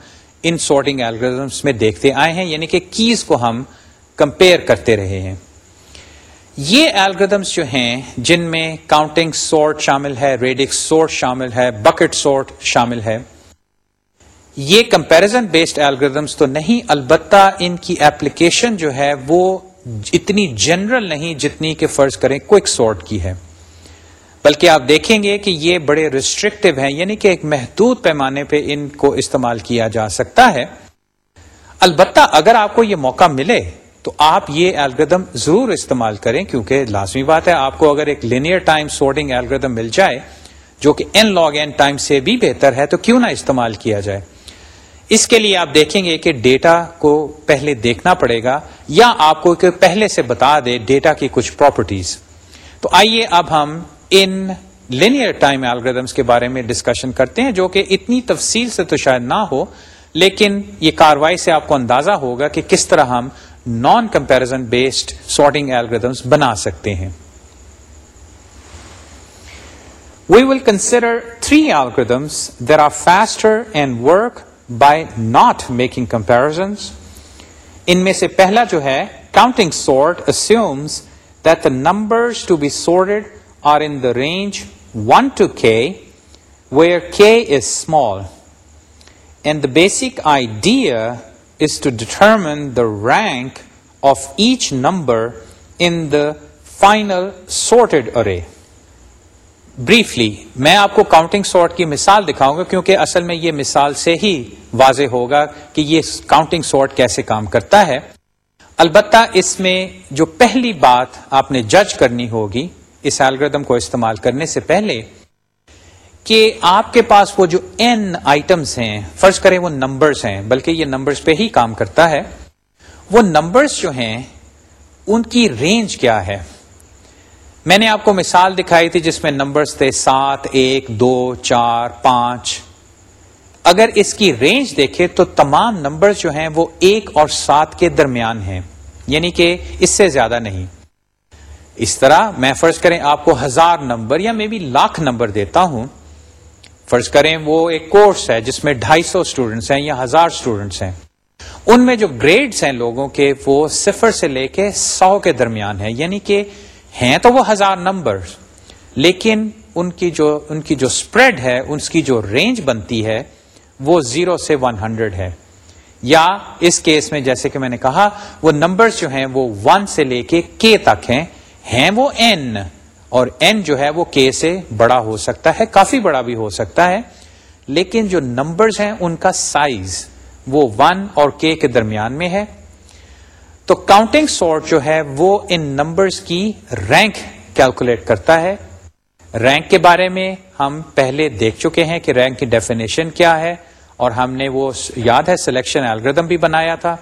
ان سارٹنگ الگریدمس میں دیکھتے آئے ہیں یعنی کہ کیز کو ہم کمپیئر کرتے رہے ہیں۔ یہ الگریدمس جو ہیں، جن میں کاؤنٹنگ سورٹ شامل ہے ریڈک سورٹ شامل ہے بکٹ سورٹ شامل ہے، یہ کمپیرزن بیسڈ الگریدمس تو نہیں، البتہ ان کی ایپلیکیشن جو ہے وہ اتنی جنرل نہیں جتنی کہ فرض کریں کوئک سورٹ کی ہے۔ بلکہ آپ دیکھیں گے کہ یہ بڑے ریسٹرکٹیو ہیں یعنی کہ ایک محدود پیمانے پہ ان کو استعمال کیا جا سکتا ہے۔ البتہ اگر آپ کو یہ موقع ملے تو آپ یہ الگریدم ضرور استعمال کریں، کیونکہ لازمی بات ہے، آپ کو اگر ایک لینئر ٹائم سورٹنگ الگریدم مل جائے، جو کہ این لاگ این ٹائم سے بھی بہتر ہے، تو کیوں نہ استعمال کیا جائے۔ اس کے لیے آپ دیکھیں گے کہ ڈیٹا کو پہلے دیکھنا پڑے گا یا آپ کو پہلے سے بتا دے ڈیٹا کی کچھ پراپرٹیز تو آئیے اب ہم ان لینئر ٹائم الگریدمس کے بارے میں ڈسکشن کرتے ہیں جو کہ اتنی تفصیل سے تو شاید نہ ہو، لیکن یہ کاروائی سے آپ کو اندازہ ہوگا کہ کس طرح ہم non comparison based sorting algorithms بنا سکتے ہیں۔ We will consider three algorithms that are faster and work by not making comparisons. ان میں سے پہلا جو ہے counting sort assumes that the numbers to be sorted are in the range one to K where K is small and the basic idea is to determine the rank of each number in the final sorted array briefly میں آپ کو counting sort کی مثال دکھاؤں گا کیونکہ اصل میں یہ مثال سے ہی واضح ہوگا کہ یہ کاؤنٹنگ سارٹ کیسے کام کرتا ہے۔ البتہ اس میں جو پہلی بات آپ نے جج کرنی ہوگی، اس الگریدم کو استعمال کرنے سے پہلے، کہ آپ کے پاس وہ جو این آئٹمس ہیں، فرض کریں وہ نمبرز ہیں، بلکہ یہ نمبرز پہ ہی کام کرتا ہے۔ وہ نمبرز جو ہیں، ان کی رینج کیا ہے؟ میں نے آپ کو مثال دکھائی تھی جس میں نمبرز تھے سات، ایک، دو، چار، پانچ۔ اگر اس کی رینج دیکھے تو تمام نمبر جو ہیں وہ ایک اور سات کے درمیان ہیں یعنی کہ اس سے زیادہ نہیں۔ اس طرح میں فرض کریں آپ کو ہزار نمبر یا میں بھی لاکھ نمبر دیتا ہوں۔ فرض کریں وہ ایک کورس ہے جس میں ڈھائی سو اسٹوڈینٹس ہیں یا ہزار اسٹوڈینٹس ہیں۔ ان میں جو گریڈز ہیں لوگوں کے وہ صفر سے لے کے سو کے درمیان ہیں یعنی کہ ہیں تو وہ ہزار نمبر لیکن ان کی جو، ان کی جو اسپریڈ ہے، ان کی جو رینج بنتی ہے، وہ زیرو سے ون ہنڈریڈ ہے۔ یا اس کیس میں جیسے کہ میں نے کہا، وہ نمبر جو ہیں، وہ ون سے لے کے کے تک ہیں۔ ہیں وہ این اور این جو ہے، وہ کے سے بڑا ہو سکتا ہے، کافی بڑا بھی ہو سکتا ہے۔ لیکن جو نمبرز ہیں، ان کا سائز وہ ون اور کے کے درمیان میں ہے۔ تو کاؤنٹنگ سورٹ جو ہے وہ ان نمبرز کی رینک کیلکولیٹ کرتا ہے۔ رینک کے بارے میں ہم پہلے دیکھ چکے ہیں کہ رینک کی ڈیفینیشن کیا ہے اور ہم نے وہ یاد ہے سلیکشن الگریدم بھی بنایا تھا۔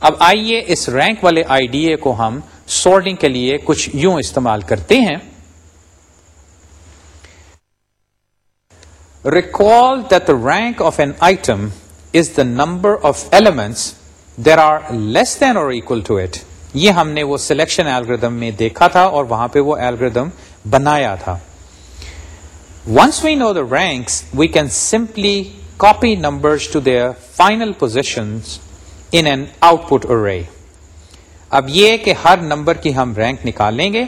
اب آئیے اس رینک والے آئیڈیا کو ہم سورٹنگ کے لیے کچھ یوں استعمال کرتے ہیں۔ Recall that rank of an item is the number of elements there are less than or equal to it یہ ہم نے وہ سلیکشن ایلگردم میں دیکھا تھا اور وہاں پہ وہ ایلگردم بنایا تھا۔ Once we know the ranks we can simply copy number to their final position in an output اب یہ کہ ہر نمبر کی ہم رینک نکال لیں گے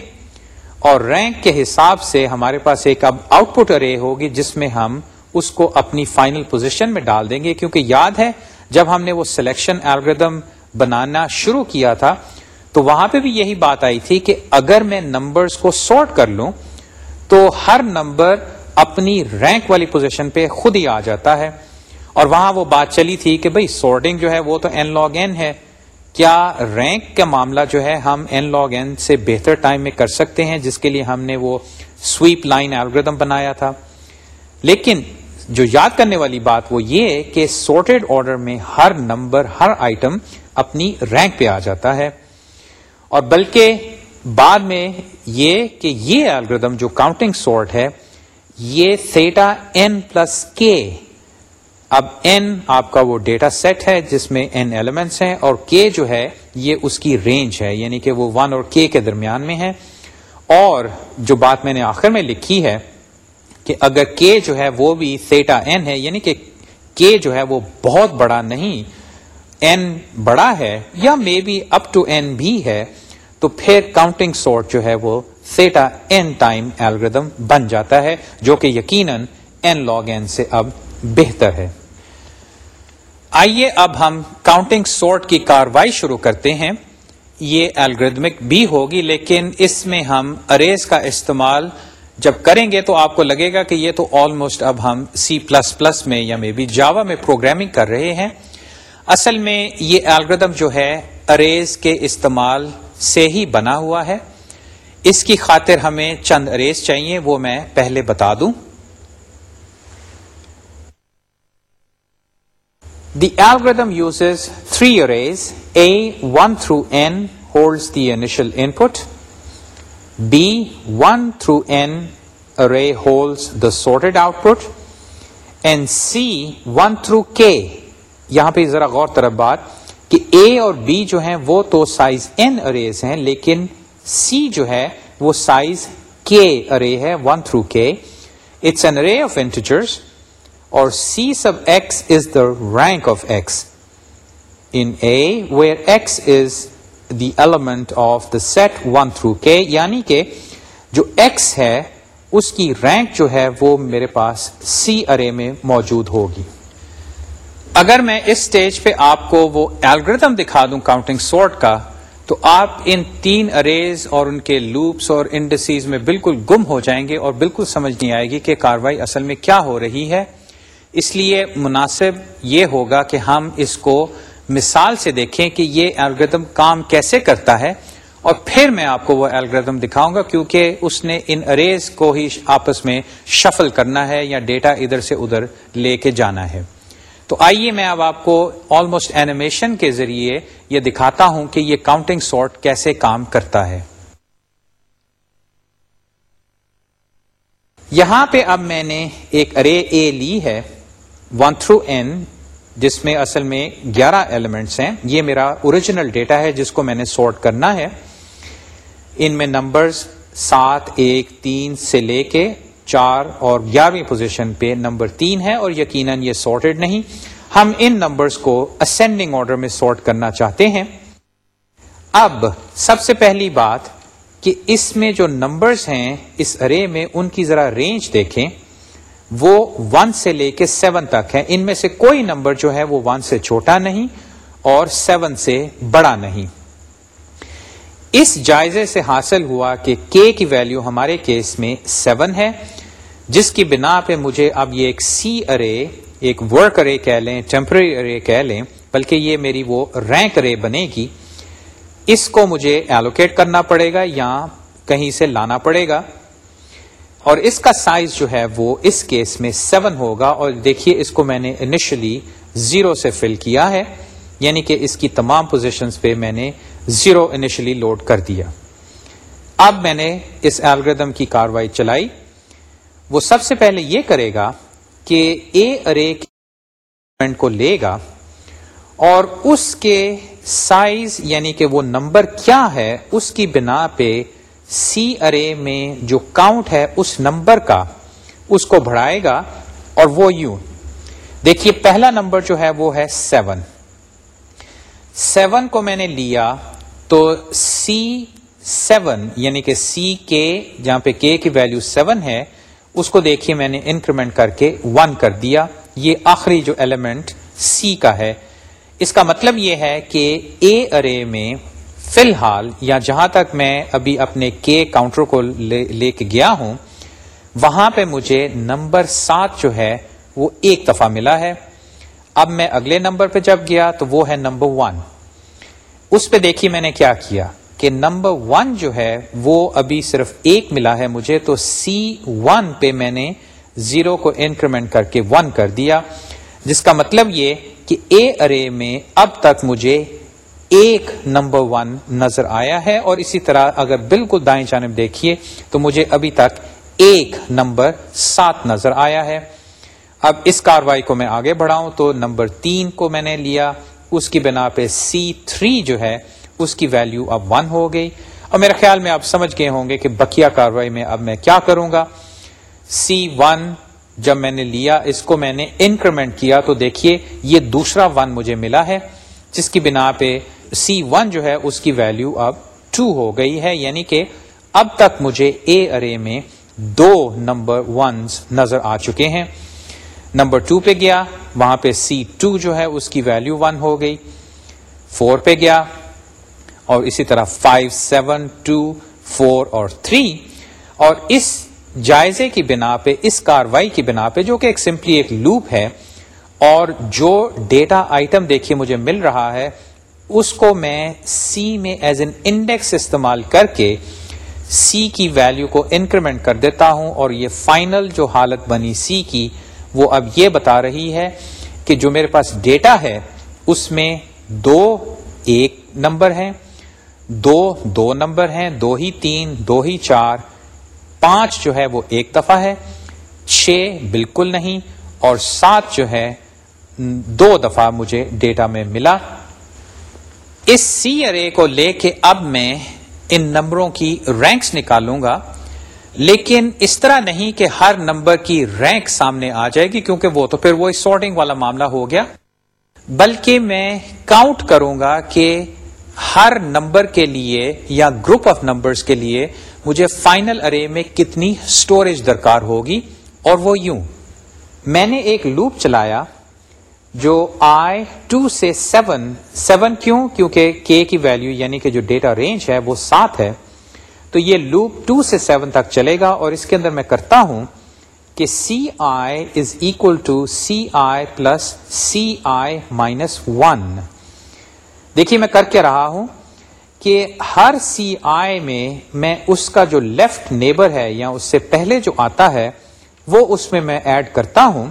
اور رینک کے حساب سے ہمارے پاس ایک اب آؤٹ پٹ ارے ہوگی جس میں ہم اس کو اپنی فائنل پوزیشن میں ڈال دیں گے کیونکہ یاد ہے جب ہم نے وہ سلیکشن الگریدم بنانا شروع کیا تھا، تو وہاں پہ بھی یہی بات آئی تھی کہ اگر میں نمبرز کو سارٹ کر لوں، تو ہر نمبر اپنی رینک والی پوزیشن پہ خود ہی آ جاتا ہے۔ اور وہاں وہ بات چلی تھی کہ بھئی سارٹنگ جو ہے وہ تو این لاگ این ہے۔ کیا رینک کا معاملہ جو ہے ہم این لاگ این سے بہتر ٹائم میں کر سکتے ہیں، جس کے لیے ہم نے وہ سویپ لائن الگریدم بنایا تھا؟ لیکن جو یاد کرنے والی بات وہ یہ کہ سورٹڈ آرڈر میں ہر نمبر ہر آئٹم اپنی رینک پہ آ جاتا ہے۔ اور بلکہ بعد میں یہ کہ یہ الگریدم جو کاؤنٹنگ سورٹ ہے، یہ سیٹا این پلس کے اب این آپ کا وہ ڈیٹا سیٹ ہے جس میں این ایلیمنٹس ہیں اور کے جو ہے یہ اس کی رینج ہے یعنی کہ وہ ون اور کے کے درمیان میں ہے اور جو بات میں نے آخر میں لکھی ہے کہ اگر کے جو ہے وہ بھی سیٹا این ہے یعنی کہ کے جو ہے وہ بہت بڑا نہیں این بڑا ہے یا may be up to N بھی ہے، تو پھر کاؤنٹنگ سورٹ جو ہے وہ سیٹا این ٹائم ایلگردم بن جاتا ہے، جو کہ یقیناً این لاگ این سے اب بہتر ہے۔ آئیے اب ہم کاؤنٹنگ سورٹ کی کاروائی شروع کرتے ہیں۔ یہ الگریدمک بھی ہوگی، لیکن اس میں ہم اریز کا استعمال جب کریں گے تو آپ کو لگے گا کہ یہ تو آلموسٹ اب ہم سی پلس پلس میں یا میں بھی جاوا میں پروگرامنگ کر رہے ہیں۔ اصل میں یہ الگریدم جو ہے اریز کے استعمال سے ہی بنا ہوا ہے۔ اس کی خاطر ہمیں چند اریز چاہیے، وہ میں پہلے بتا دوں۔ The algorithm uses three arrays A one through N holds the initial input B one through N array holds the sorted output and C one through K یہاں پہ ذرا غور طرف بات کہ اے اور بی جو ہیں وہ تو سائز این اریز ہیں لیکن سی جو ہے وہ سائز کے ارے ہے one through K it's an array of integers اور C sub X is the rank of X in A where X is the element of the set 1 through k, یعنی کہ جو x ہے اس کی rank جو ہے وہ میرے پاس سی ارے میں موجود ہوگی۔ اگر میں اس سٹیج پہ آپ کو وہ الگریدم دکھا دوں کاؤنٹنگ سورٹ کا تو آپ ان تین اریز اور ان کے لوپس اور انڈسیز میں بالکل گم ہو جائیں گے اور بالکل سمجھ نہیں آئے گی کہ کاروائی اصل میں کیا ہو رہی ہے۔ اس لیے مناسب یہ ہوگا کہ ہم اس کو مثال سے دیکھیں کہ یہ الگریدم کام کیسے کرتا ہے، اور پھر میں آپ کو وہ الگریدم دکھاؤں گا کیونکہ اس نے ان اریز کو ہی آپس میں شفل کرنا ہے یا ڈیٹا ادھر سے ادھر لے کے جانا ہے۔ تو آئیے میں اب آپ کو آلموسٹ اینیمیشن کے ذریعے یہ دکھاتا ہوں کہ یہ کاؤنٹنگ سارٹ کیسے کام کرتا ہے۔ یہاں پہ اب میں نے ایک ارے اے لی ہے ون تھرو این جس میں اصل میں گیارہ ایلیمنٹس ہیں، یہ میرا اوریجنل ڈیٹا ہے، جس کو میں نے سارٹ کرنا ہے۔ ان میں نمبرز سات، ایک، تین سے لے کے چار اور گیارہویں پوزیشن پہ نمبر تین ہے اور یقیناً یہ سارٹیڈ نہیں۔ ہم ان نمبرز کو اسینڈنگ آرڈر میں سارٹ کرنا چاہتے ہیں۔ اب سب سے پہلی بات کہ اس میں جو نمبرز ہیں، اس ارے میں ان کی ذرا رینج دیکھیں۔ وہ ون سے لے کے سیون تک ہے ان میں سے کوئی نمبر جو ہے وہ ون سے چھوٹا نہیں اور سیون سے بڑا نہیں۔ اس جائزے سے حاصل ہوا کہ کے کی ویلیو ہمارے کیس میں سیون ہے، جس کی بنا پہ مجھے اب یہ ایک سی ارے ایک ورک ارے کہہ لیں ٹیمپرری ارے کہہ لیں، بلکہ یہ میری وہ رینک ارے بنے گی اس کو مجھے ایلوکیٹ کرنا پڑے گا یا کہیں سے لانا پڑے گا۔ اور اس کا سائز جو ہے وہ اس کیس میں سیون ہوگا اور دیکھیے اس کو میں نے انیشلی زیرو سے فل کیا ہے یعنی کہ اس کی تمام پوزیشنز پہ میں نے زیرو انیشلی لوڈ کر دیا۔ اب میں نے اس الگریدم کی کاروائی چلائی۔ وہ سب سے پہلے یہ کرے گا کہ اے ارے کو لے گا اور اس کے سائز یعنی کہ وہ نمبر کیا ہے، اس کی بنا پہ سی ارے میں جو کاؤنٹ ہے اس نمبر کا، اس کو بڑھائے گا اور وہ یوں دیکھیے، پہلا نمبر جو ہے وہ ہے سیون سیون کو میں نے لیا تو سی سیون یعنی کہ سی کے، جہاں پہ کے کی ویلو سیون ہے، اس کو دیکھیے میں نے انکریمنٹ کر کے ون کر دیا۔ یہ آخری جو ایلیمنٹ سی کا ہے۔ اس کا مطلب یہ ہے کہ اے ارے میں فی الحال، یا جہاں تک میں ابھی اپنے کے کاؤنٹر کو لے کے گیا ہوں، وہاں پہ مجھے نمبر سات جو ہے، وہ ایک دفعہ ملا ہے۔ اب میں اگلے نمبر پہ جب گیا، تو وہ ہے نمبر ون۔ اس پہ دیکھیے میں نے کیا کیا، کہ نمبر ون جو ہے، وہ ابھی صرف ایک ملا ہے مجھے، تو سی ون پہ میں نے زیرو کو انکریمنٹ کر کے ون کر دیا۔ جس کا مطلب یہ کہ اے ارے میں اب تک مجھے ایک نمبر ون نظر آیا ہے اور اسی طرح اگر بالکل دائیں جانب دیکھیے تو مجھے ابھی تک ایک نمبر سات نظر آیا ہے۔ اب اس کاروائی کو میں آگے بڑھاؤں تو نمبر تین کو میں نے لیا۔ اس کی بنا پہ سی تھری جو ہے، اس کی ویلیو اب ون ہو گئی۔ اور میرے خیال میں آپ سمجھ گئے ہوں گے کہ بکیا کاروائی میں اب میں کیا کروں گا۔ سی ون جب میں نے لیا، اس کو میں نے انکریمنٹ کیا تو دیکھیے، یہ دوسرا ون مجھے ملا ہے، جس کی بنا پہ سی ون جو ہے اس کی ویلیو اب ٹو ہو گئی ہے یعنی کہ اب تک مجھے اے ارے میں دو نمبر ونز نظر آ چکے ہیں۔ نمبر ٹو پہ گیا، وہاں پہ سی ٹو جو ہے اس کی ویلیو ون ہو گئی۔ فور پہ گیا، اور اسی طرح فائیو سیون ٹو فور اور تھری اور اس جائزے کی بنا پہ، اس کاروائی کی بنا پہ، جو کہ ایک سمپلی ایک لوپ ہے، اور جو ڈیٹا آئٹم دیکھیے مجھے مل رہا ہے اس کو میں سی میں ایز این انڈیکس استعمال کر کے سی کی ویلیو کو انکریمنٹ کر دیتا ہوں اور یہ فائنل جو حالت بنی سی کی وہ اب یہ بتا رہی ہے کہ جو میرے پاس ڈیٹا ہے، اس میں دو ایک نمبر ہیں، دو دو نمبر ہیں، دو ہی تین، دو ہی چار، پانچ جو ہے وہ ایک دفعہ ہے، چھ بالکل نہیں، اور سات جو ہے، دو دفعہ مجھے ڈیٹا میں ملا۔ اس سی ارے کو لے کے اب میں ان نمبروں کی رینکس نکالوں گا، لیکن اس طرح نہیں کہ ہر نمبر کی رینک سامنے آ جائے گی، کیونکہ وہ تو پھر وہ سارٹنگ والا معاملہ ہو گیا۔ بلکہ میں کاؤنٹ کروں گا کہ ہر نمبر کے لیے یا گروپ آف نمبرز کے لیے مجھے فائنل ارے میں کتنی سٹوریج درکار ہوگی اور وہ یوں۔ میں نے ایک لوپ چلایا جو آئی ٹو سے سیون سیون کیوں؟ کیونکہ کے کی ویلو یعنی کہ جو ڈیٹا رینج ہے وہ سات ہے۔ تو یہ لوپ ٹو سے سیون تک چلے گا اور اس کے اندر میں کرتا ہوں کہ C I is equal to C I plus C I minus one دیکھیے میں کر کے رہا ہوں کہ ہر سی آئی میں میں اس کا جو لیفٹ نیبر ہے یا اس سے پہلے جو آتا ہے وہ اس میں میں ایڈ کرتا ہوں۔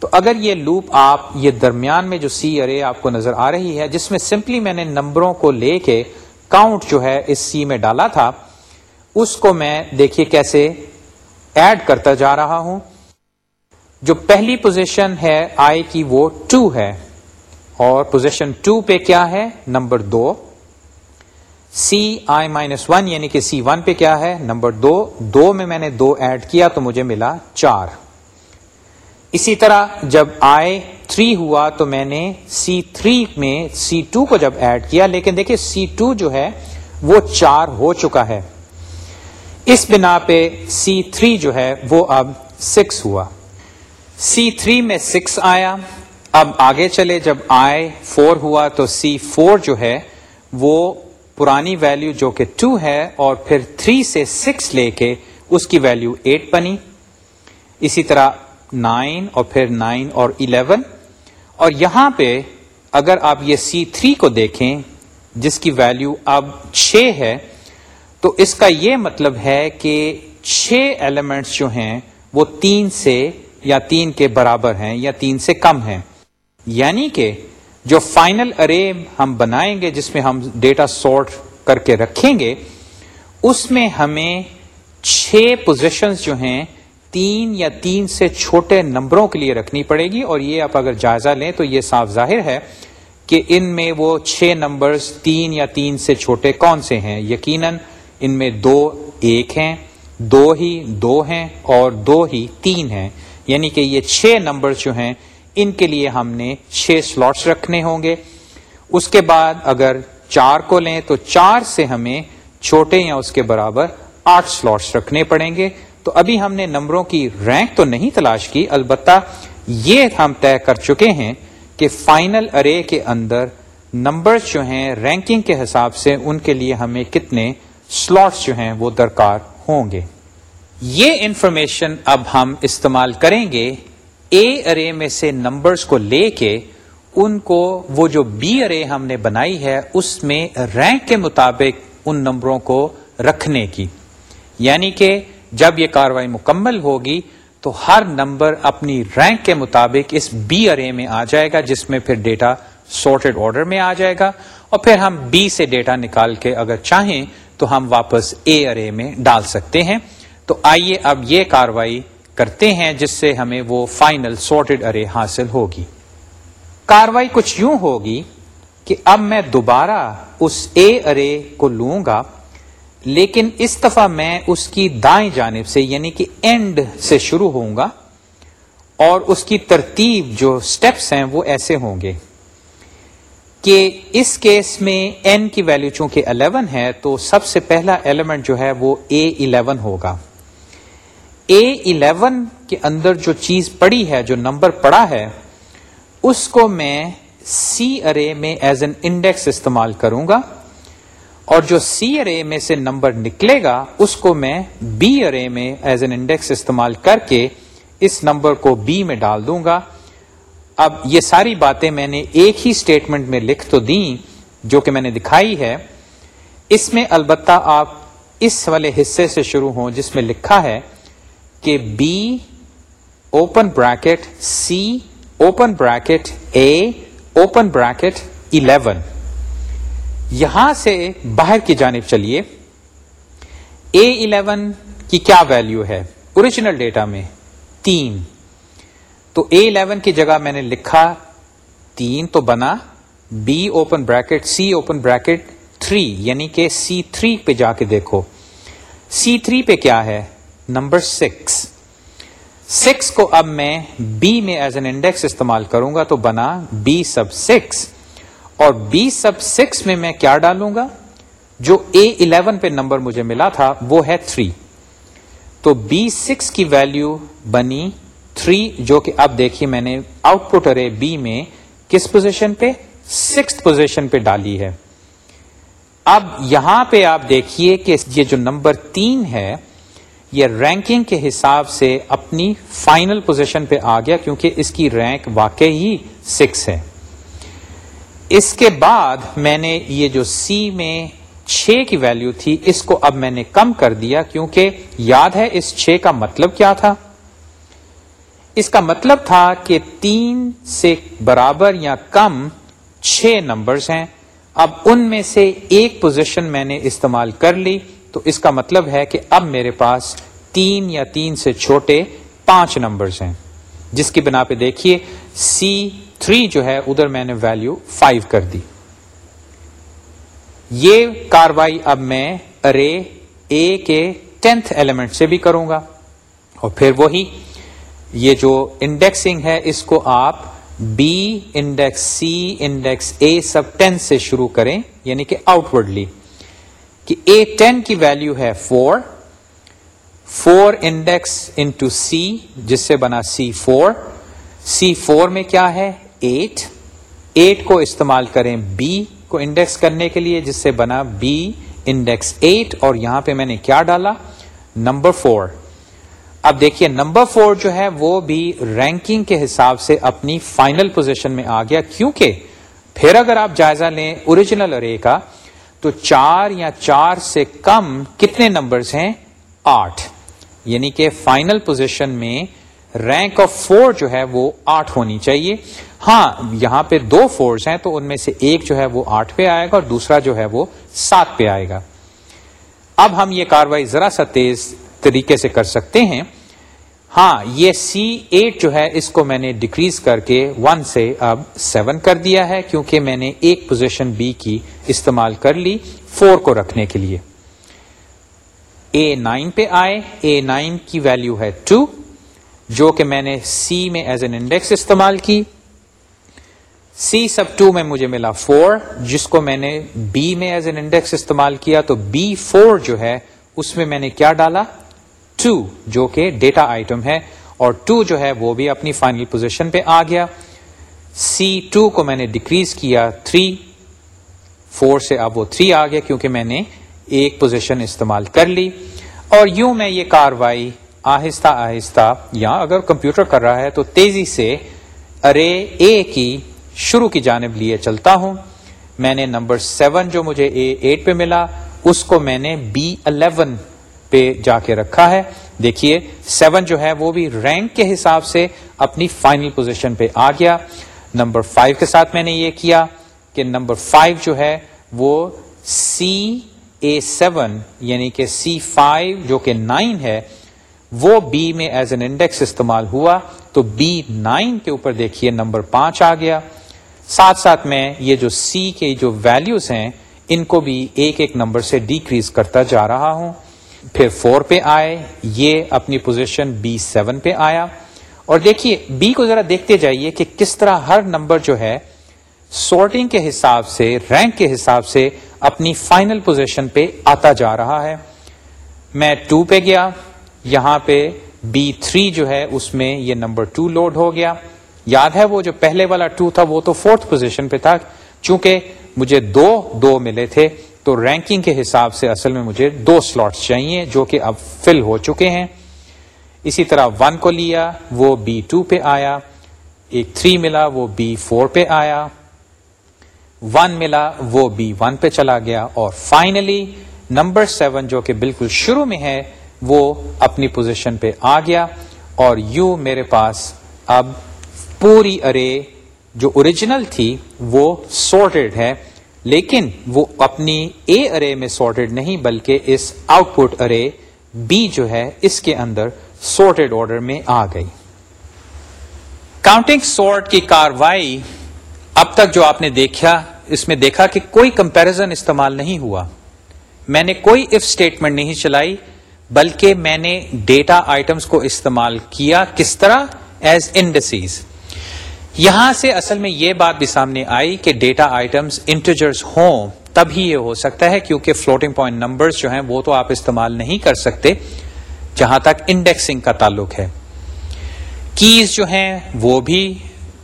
تو اگر یہ لوپ آپ، یہ درمیان میں جو سی ارے آپ کو نظر آ رہی ہے، جس میں سمپلی میں نے نمبروں کو لے کے کاؤنٹ جو ہے اس سی میں ڈالا تھا، اس کو میں دیکھیے کیسے ایڈ کرتا جا رہا ہوں۔ جو پہلی پوزیشن ہے آئی کی وہ ٹو ہے۔ اور پوزیشن ٹو پہ کیا ہے؟ نمبر دو۔ سی آئی مائنس ون یعنی کہ سی ون پہ کیا ہے؟ نمبر دو۔ دو میں میں نے دو ایڈ کیا تو مجھے ملا چار۔ اسی طرح جب آئی تھری ہوا تو میں نے سی تھری میں سی ٹو کو جب ایڈ کیا، لیکن دیکھیے سی ٹو جو ہے وہ چار ہو چکا ہے۔ اس بنا پہ سی تھری جو ہے وہ اب سکس ہوا۔ سی تھری میں سکس آیا۔ اب آگے چلے، جب آئے فور ہوا تو سی فور جو ہے وہ پرانی ویلیو جو کہ ٹو ہے اور پھر تھری سے سکس لے کے اس کی ویلیو ایٹ بنی۔ اسی طرح نائن اور پھر نائن اور الیون۔ اور یہاں پہ اگر آپ یہ سی تھری کو دیکھیں، جس کی ویلیو اب چھ ہے، تو اس کا یہ مطلب ہے کہ چھ ایلیمنٹس جو ہیں، وہ تین سے یا تین کے برابر ہیں یا تین سے کم ہیں۔ یعنی کہ جو فائنل ارے ہم بنائیں گے، جس میں ہم ڈیٹا سارٹ کر کے رکھیں گے، اس میں ہمیں چھ پوزیشنز جو ہیں تین یا تین سے چھوٹے نمبروں کے لیے رکھنی پڑے گی اور یہ آپ اگر جائزہ لیں تو یہ صاف ظاہر ہے کہ ان میں وہ چھ نمبرز تین یا تین سے چھوٹے کون سے ہیں؟ یقیناً ان میں دو ایک ہیں، دو ہی دو ہیں اور دو ہی تین ہیں۔ یعنی کہ یہ چھ نمبر جو ہیں، ان کے لیے ہم نے چھ سلاٹس رکھنے ہوں گے۔ اس کے بعد اگر چار کو لیں تو چار سے ہمیں چھوٹے یا اس کے برابر آٹھ سلاٹس رکھنے پڑیں گے۔ تو ابھی ہم نے نمبروں کی رینک تو نہیں تلاش کی، البتہ یہ ہم طے کر چکے ہیں کہ فائنل ارے کے اندر نمبر جو ہیں، رینکنگ کے حساب سے ان کے لیے ہمیں کتنے سلاٹس جو ہیں وہ درکار ہوں گے۔ یہ انفارمیشن اب ہم استعمال کریں گے اے ارے میں سے نمبرز کو لے کے ان کو وہ جو بی ارے ہم نے بنائی ہے، اس میں رینک کے مطابق ان نمبروں کو رکھنے کی۔ یعنی کہ جب یہ کاروائی مکمل ہوگی تو ہر نمبر اپنی رینک کے مطابق اس بی ارے میں آ جائے گا، جس میں پھر ڈیٹا سارٹیڈ آرڈر میں آ جائے گا۔ اور پھر ہم بی سے ڈیٹا نکال کے اگر چاہیں تو ہم واپس اے ارے میں ڈال سکتے ہیں۔ تو آئیے اب یہ کاروائی کرتے ہیں، جس سے ہمیں وہ فائنل سارٹیڈ ارے حاصل ہوگی۔ کاروائی کچھ یوں ہوگی کہ اب میں دوبارہ اس اے ارے کو لوں گا لیکن اس دفعہ میں اس کی دائیں جانب سے یعنی کہ اینڈ سے شروع ہوں گا اور اس کی ترتیب جو سٹیپس ہیں وہ ایسے ہوں گے کہ اس کیس میں این کی ویلو چونکہ 11 ہے تو سب سے پہلا ایلیمنٹ جو ہے وہ اے 11 ہوگا۔ اے 11 کے اندر جو چیز پڑی ہے، جو نمبر پڑا ہے، اس کو میں سی ارے میں ایز این انڈیکس استعمال کروں گا۔ اور جو سی ارے میں سے نمبر نکلے گا، اس کو میں بی ارے میں ایز این انڈیکس استعمال کر کے اس نمبر کو بی میں ڈال دوں گا۔ اب یہ ساری باتیں میں نے ایک ہی اسٹیٹمنٹ میں لکھ تو دیں، جو کہ میں نے دکھائی ہے۔ اس میں البتہ آپ اس والے حصے سے شروع ہوں، جس میں لکھا ہے کہ B open bracket C open bracket A open bracket eleven یہاں سے باہر کی جانب چلیے۔ اے الیون کی کیا ویلو ہے؟ اوریجنل ڈیٹا میں تین۔ تو اے الیون کی جگہ میں نے لکھا تین تو بنا B open bracket C open bracket three یعنی کہ سی تھری پہ جا کے دیکھو۔ سی تھری پہ کیا ہے؟ نمبر سکس سکس کو اب میں بی میں ایز این انڈیکس استعمال کروں گا تو بنا بی سب سکس اور بی سب سکس میں میں کیا ڈالوں گا؟ جو اے الیون پہ نمبر مجھے ملا تھا، وہ ہے تھری۔ تو بی سکس کی ویلو بنی تھری، جو کہ اب دیکھیے میں نے آؤٹ پٹ ارے بی میں کس پوزیشن پہ؟ سکس پوزیشن پہ ڈالی ہے۔ اب یہاں پہ آپ دیکھیے کہ یہ جو نمبر تین ہے، یہ رینکنگ کے حساب سے اپنی فائنل پوزیشن پہ آ گیا، کیونکہ اس کی رینک واقعی ہی سکس ہے۔ اس کے بعد میں نے یہ جو سی میں چھ کی ویلیو تھی، اس کو اب میں نے کم کر دیا کیونکہ یاد ہے اس چھ کا مطلب کیا تھا؟ اس کا مطلب تھا کہ تین سے برابر یا کم چھ نمبرز ہیں۔ اب ان میں سے ایک پوزیشن میں نے استعمال کر لی، تو اس کا مطلب ہے کہ اب میرے پاس تین یا تین سے چھوٹے پانچ نمبرز ہیں۔ جس کی بنا پہ دیکھیے سی تھری جو ہے، ادھر میں نے ویلو فائیو کر دی۔ یہ کاروائی اب میں ارے اے کے ٹینتھ ایلیمنٹ سے بھی کروں گا۔ اور پھر وہی یہ جو انڈیکسنگ ہے، اس کو آپ B index C index A sub ten سے شروع کریں یعنی کہ آؤٹ ورڈلی کہ اے ٹین کی ویلو ہے four four index into C جس سے بنا سی فور سی فور میں کیا ہے؟ ایٹ ایٹ کو استعمال کریں بی کو انڈیکس کرنے کے لیے، جس سے بنا بی انڈیکس ایٹ اور یہاں پہ میں نے کیا ڈالا؟ نمبر فور اب دیکھیے نمبر فور جو ہے، وہ بھی رینکنگ کے حساب سے اپنی فائنل پوزیشن میں آ گیا۔ کیونکہ پھر اگر آپ جائزہ لیں اوریجنل ارے کا، تو چار یا چار سے کم کتنے نمبرز ہیں؟ آٹھ. یعنی کہ فائنل پوزیشن میں رینک آف فور جو ہے وہ آٹھ ہونی چاہیے۔ ہاں یہاں پہ دو فورز ہیں تو ان میں سے ایک جو ہے وہ آٹھ پہ آئے گا اور دوسرا جو ہے وہ سات پہ آئے گا۔ اب ہم یہ کاروائی ذرا سا تیز طریقے سے کر سکتے ہیں۔ ہاں یہ سی ایٹ جو ہے، اس کو میں نے ڈیکریز کر کے ون سے اب سیون کر دیا ہے کیونکہ میں نے ایک پوزیشن بی کی استعمال کر لی فور کو رکھنے کے لیے۔ اے نائن پہ آئے اے نائن کی ویلو ہے ٹو جو کہ میں نے سی میں ایز این انڈیکس استعمال کی. سی سب ٹو میں مجھے ملا فور جس کو میں نے بی میں ایز این انڈیکس استعمال کیا تو بی فور جو ہے اس میں میں نے کیا ڈالا؟ ٹو جو کہ ڈیٹا آئٹم ہے. اور ٹو جو ہے وہ بھی اپنی فائنل پوزیشن پہ آ گیا. سی ٹو کو میں نے ڈیکریز کیا تھری فور سے اب وہ تھری آ گیا کیونکہ میں نے ایک پوزیشن استعمال کر لی. اور یوں میں یہ کاروائی آہستہ آہستہ یا اگر کمپیوٹر کر رہا ہے تو تیزی سے ارے اے کی شروع کی جانب لیے چلتا ہوں۔ میں نے نمبر سیون جو مجھے اے ایٹ پہ ملا، اس کو میں نے بی الیون پہ جا کے رکھا ہے۔ دیکھیے، سیون جو ہے وہ بھی رینک کے حساب سے اپنی فائنل پوزیشن پہ آ گیا۔ نمبر فائیو کے ساتھ میں نے یہ کیا کہ نمبر فائیو جو ہے وہ سی اے سیون یعنی کہ سی فائیو جو کہ نائن ہے وہ بی میں ایز این انڈیکس استعمال ہوا تو بی نائن کے اوپر دیکھیے نمبر پانچ آ گیا۔ ساتھ ساتھ میں یہ جو سی کے جو ویلیوز ہیں، ان کو بھی ایک ایک نمبر سے ڈیکریز کرتا جا رہا ہوں۔ پھر فور پہ آئے، یہ اپنی پوزیشن بی سیون پہ آیا۔ اور دیکھیے بی کو ذرا دیکھتے جائیے کہ کس طرح ہر نمبر جو ہے سورٹنگ کے حساب سے رینک کے حساب سے اپنی فائنل پوزیشن پہ آتا جا رہا ہے۔ میں ٹو پہ گیا۔ یہاں پہ بی تھری جو ہے اس میں یہ نمبر ٹو لوڈ ہو گیا۔ یاد ہے وہ جو پہلے والا ٹو تھا وہ تو فورتھ پوزیشن پہ تھا، چونکہ مجھے دو دو ملے تھے، تو رینکنگ کے حساب سے اصل میں مجھے دو سلاٹس چاہیے جو کہ اب فل ہو چکے ہیں۔ اسی طرح ون کو لیا، وہ بی ٹو پہ آیا، ایک تھری ملا، وہ بی فور پہ آیا۔ ون ملا، وہ بی ون پہ چلا گیا۔ اور فائنلی نمبر سیون جو کہ بالکل شروع میں ہے وہ اپنی پوزیشن پہ آ گیا اور یو میرے پاس اب پوری ارے جو اوریجنل تھی وہ سارٹیڈ ہے، لیکن وہ اپنی اے ارے میں سارٹیڈ نہیں، بلکہ اس آؤٹ پٹ ارے بی جو ہے اس کے اندر سارٹیڈ آرڈر میں آ گئی۔ کاؤنٹنگ سارٹ کی کاروائی اب تک جو آپ نے دیکھا، اس میں دیکھا کہ کوئی کمپیرزن استعمال نہیں ہوا۔ میں نے کوئی اف اسٹیٹمنٹ نہیں چلائی بلکہ میں نے ڈیٹا آئٹمس کو استعمال کیا کس طرح؟ ایز انڈسیز یہاں سے اصل میں یہ بات بھی سامنے آئی کہ ڈیٹا آئٹمس انٹیجرز ہوں تب ہی یہ ہو سکتا ہے کیونکہ فلوٹنگ پوائنٹ نمبرز جو ہیں وہ تو آپ استعمال نہیں کر سکتے جہاں تک انڈیکسنگ کا تعلق ہے۔ کیز جو ہیں وہ بھی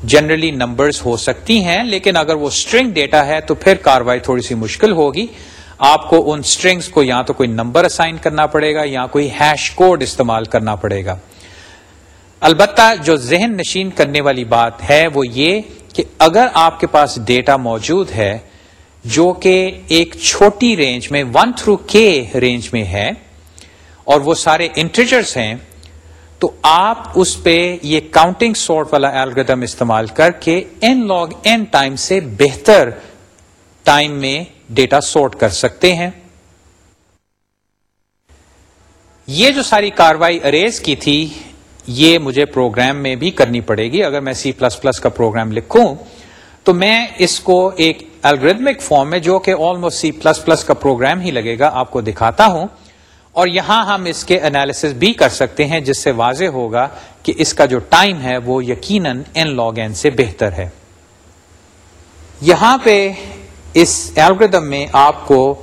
جنرلی نمبرز ہو سکتی ہیں لیکن اگر وہ اسٹرنگ ڈیٹا ہے تو پھر کاروائی تھوڑی سی مشکل ہوگی۔ آپ کو ان اسٹرنگس کو یا تو کوئی نمبر اسائن کرنا پڑے گا یا کوئی ہیش کوڈ استعمال کرنا پڑے گا۔ البتہ جو ذہن نشین کرنے والی بات ہے وہ یہ کہ اگر آپ کے پاس ڈیٹا موجود ہے جو کہ ایک چھوٹی رینج میں ون تھرو کے رینج میں ہے اور وہ سارے انٹیجرز ہیں، تو آپ اس پہ یہ کاؤنٹنگ سورٹ والا الگریدم استعمال کر کے این لاگ این ٹائم سے بہتر ٹائم میں ڈیٹا سورٹ کر سکتے ہیں۔ یہ جو ساری کاروائی اریز کی تھی، یہ مجھے پروگرام میں بھی کرنی پڑے گی۔ اگر میں سی پلس پلس کا پروگرام لکھوں، تو میں اس کو ایک الگریدمک فارم میں، جو کہ آلموسٹ سی پلس پلس کا پروگرام ہی لگے گا، آپ کو دکھاتا ہوں۔ اور یہاں ہم اس کے انالیس بھی کر سکتے ہیں، جس سے واضح ہوگا کہ اس کا جو ٹائم ہے، وہ یقیناً این لاگ این سے بہتر ہے۔ یہاں پہ اس ایلگردم میں آپ کو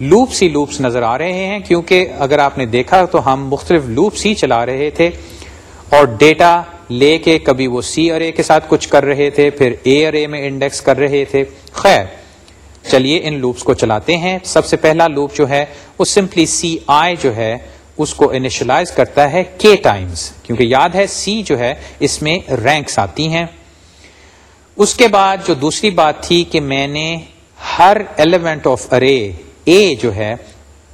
لوپس ہی لوپس نظر آ رہے ہیں، کیونکہ اگر آپ نے دیکھا تو ہم مختلف لوپس ہی چلا رہے تھے اور ڈیٹا لے کے کبھی وہ سی ارے کے ساتھ کچھ کر رہے تھے، پھر اے ارے میں انڈیکس کر رہے تھے۔ خیر، چلیے ان لوپس کو چلاتے ہیں۔ سب سے پہلا لوپ جو ہے، وہ سمپلی سی آئی جو ہے، اس کو انیشلائز کرتا ہے کے ٹائمز کیونکہ یاد ہے سی جو ہے، اس میں رینکس آتی ہیں۔ اس کے بعد جو دوسری بات تھی کہ میں نے ہر ایلیمنٹ آف ارے اے جو ہے،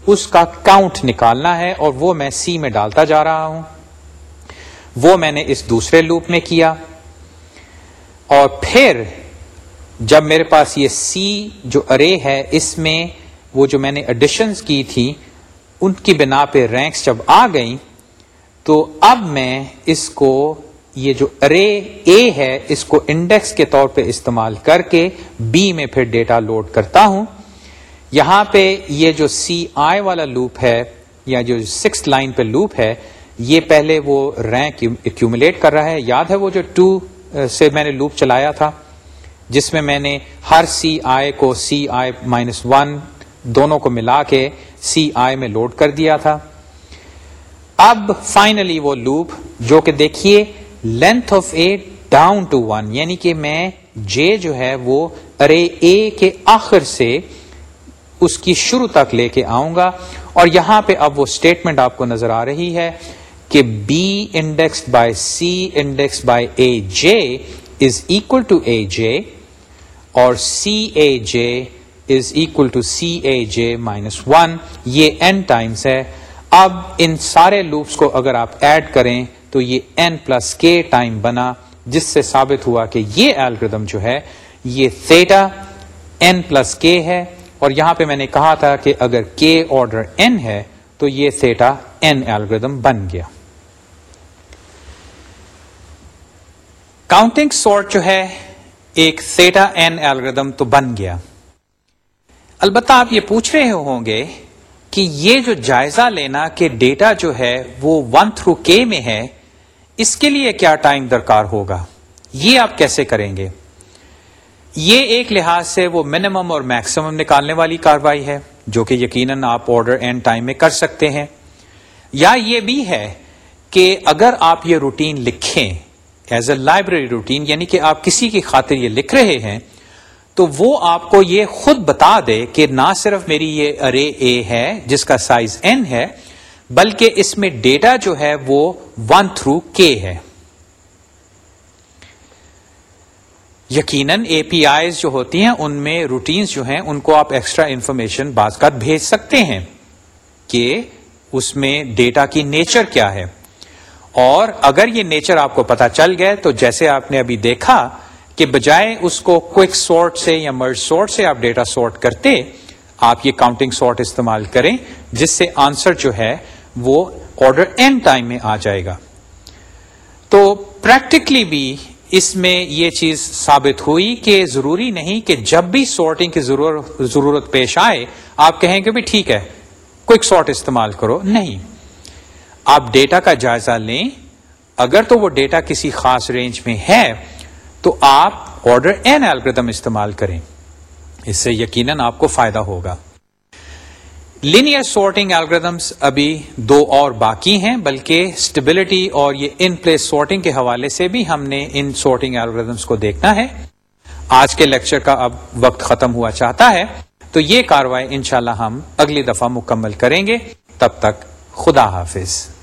اس کا کاؤنٹ نکالنا ہے اور وہ میں سی میں ڈالتا جا رہا ہوں۔ وہ میں نے اس دوسرے لوپ میں کیا۔ اور پھر جب میرے پاس یہ سی جو ارے ہے، اس میں وہ جو میں نے ایڈیشنز کی تھی، ان کی بنا پہ رینکس جب آ گئیں، تو اب میں اس کو یہ جو ارے اے ہے، اس کو انڈیکس کے طور پہ استعمال کر کے بی میں پھر ڈیٹا لوڈ کرتا ہوں۔ یہاں پہ یہ جو سی آئی والا لوپ ہے، یا جو سکس لائن پہ لوپ ہے، یہ پہلے وہ رینک ایکومولیٹ کر رہا ہے۔ یاد ہے وہ جو ٹو سے میں نے لوپ چلایا تھا، جس میں میں نے ہر سی آئی کو سی آئی مائنس ون دونوں کو ملا کے سی آئی میں لوڈ کر دیا تھا۔ اب فائنلی وہ لوپ جو کہ دیکھیے length of A down to one یعنی کہ میں جے جو ہے وہ ارے اے کے آخر سے اس کی شروع تک لے کے آؤں گا۔ اور یہاں پہ اب وہ اسٹیٹمنٹ آپ کو نظر آ رہی ہے کہ B index by C index by A J is equal to A J اور C A J is equal to C A J minus one یہ این ٹائمس ہے۔ اب ان سارے لوپس کو اگر آپ ایڈ کریں تو یہ این پلس کے ٹائم بنا، جس سے ثابت ہوا کہ یہ الگریدم جو ہے، یہ تھیٹا این پلس کے ہے۔ اور یہاں پہ میں نے کہا تھا کہ اگر کے آرڈر این ہے، تو یہ تھیٹا این الگریدم بن گیا۔ کاؤنٹنگ سورٹ جو ہے، ایک سیٹا این ایلگردم تو بن گیا۔ البتہ آپ یہ پوچھ رہے ہوں گے کہ یہ جو جائزہ لینا کہ ڈیٹا جو ہے، وہ ون تھرو کے میں ہے اس کے لیے کیا ٹائم درکار ہوگا؟ یہ آپ کیسے کریں گے؟ یہ ایک لحاظ سے وہ منیمم اور میکسیمم نکالنے والی کاروائی ہے، جو کہ یقیناً آپ آرڈر اینڈ ٹائم میں کر سکتے ہیں۔ یا یہ بھی ہے کہ اگر آپ یہ روٹین لکھیں ایز اے لائبریری روٹین یعنی کہ آپ کسی کی خاطر یہ لکھ رہے ہیں، تو وہ آپ کو یہ خود بتا دے کہ نہ صرف میری یہ ارے اے ہے، جس کا سائز این ہے بلکہ اس میں ڈیٹا جو ہے وہ ون تھرو کے ہے۔ یقیناً اے پی آئیز جو ہوتی ہیں، ان میں روٹینز جو ہیں، ان کو آپ ایکسٹرا انفارمیشن بعض کا بھیج سکتے ہیں کہ اس میں ڈیٹا کی نیچر کیا ہے۔ اور اگر یہ نیچر آپ کو پتا چل گئے، تو جیسے آپ نے ابھی دیکھا کہ بجائے اس کو کوئک سورٹ سے یا مرج سورٹ سے آپ ڈیٹا سورٹ کرتے، آپ یہ کاؤنٹنگ سورٹ استعمال کریں، جس سے آنسر جو ہے وہ آرڈر اینڈ ٹائم میں آ جائے گا۔ تو پریکٹیکلی بھی اس میں یہ چیز ثابت ہوئی کہ ضروری نہیں کہ جب بھی سورٹنگ کی ضرورت پیش آئے، آپ کہیں کہ بھی ٹھیک ہے کوئک سارٹ استعمال کرو۔ نہیں۔ آپ ڈیٹا کا جائزہ لیں۔ اگر تو وہ ڈیٹا کسی خاص رینج میں ہے، تو آپ آرڈر این الگریدم استعمال کریں۔ اس سے یقیناً آپ کو فائدہ ہوگا۔ لینئر سارٹنگ الگریدمس ابھی دو اور باقی ہیں، بلکہ اسٹیبلٹی اور یہ ان پلیس سارٹنگ کے حوالے سے بھی ہم نے ان سارٹنگ الگریدمس کو دیکھنا ہے۔ آج کے لیکچر کا اب وقت ختم ہوا چاہتا ہے، تو یہ کاروائی انشاءاللہ ہم اگلی دفعہ مکمل کریں گے۔ تب تک خدا حافظ۔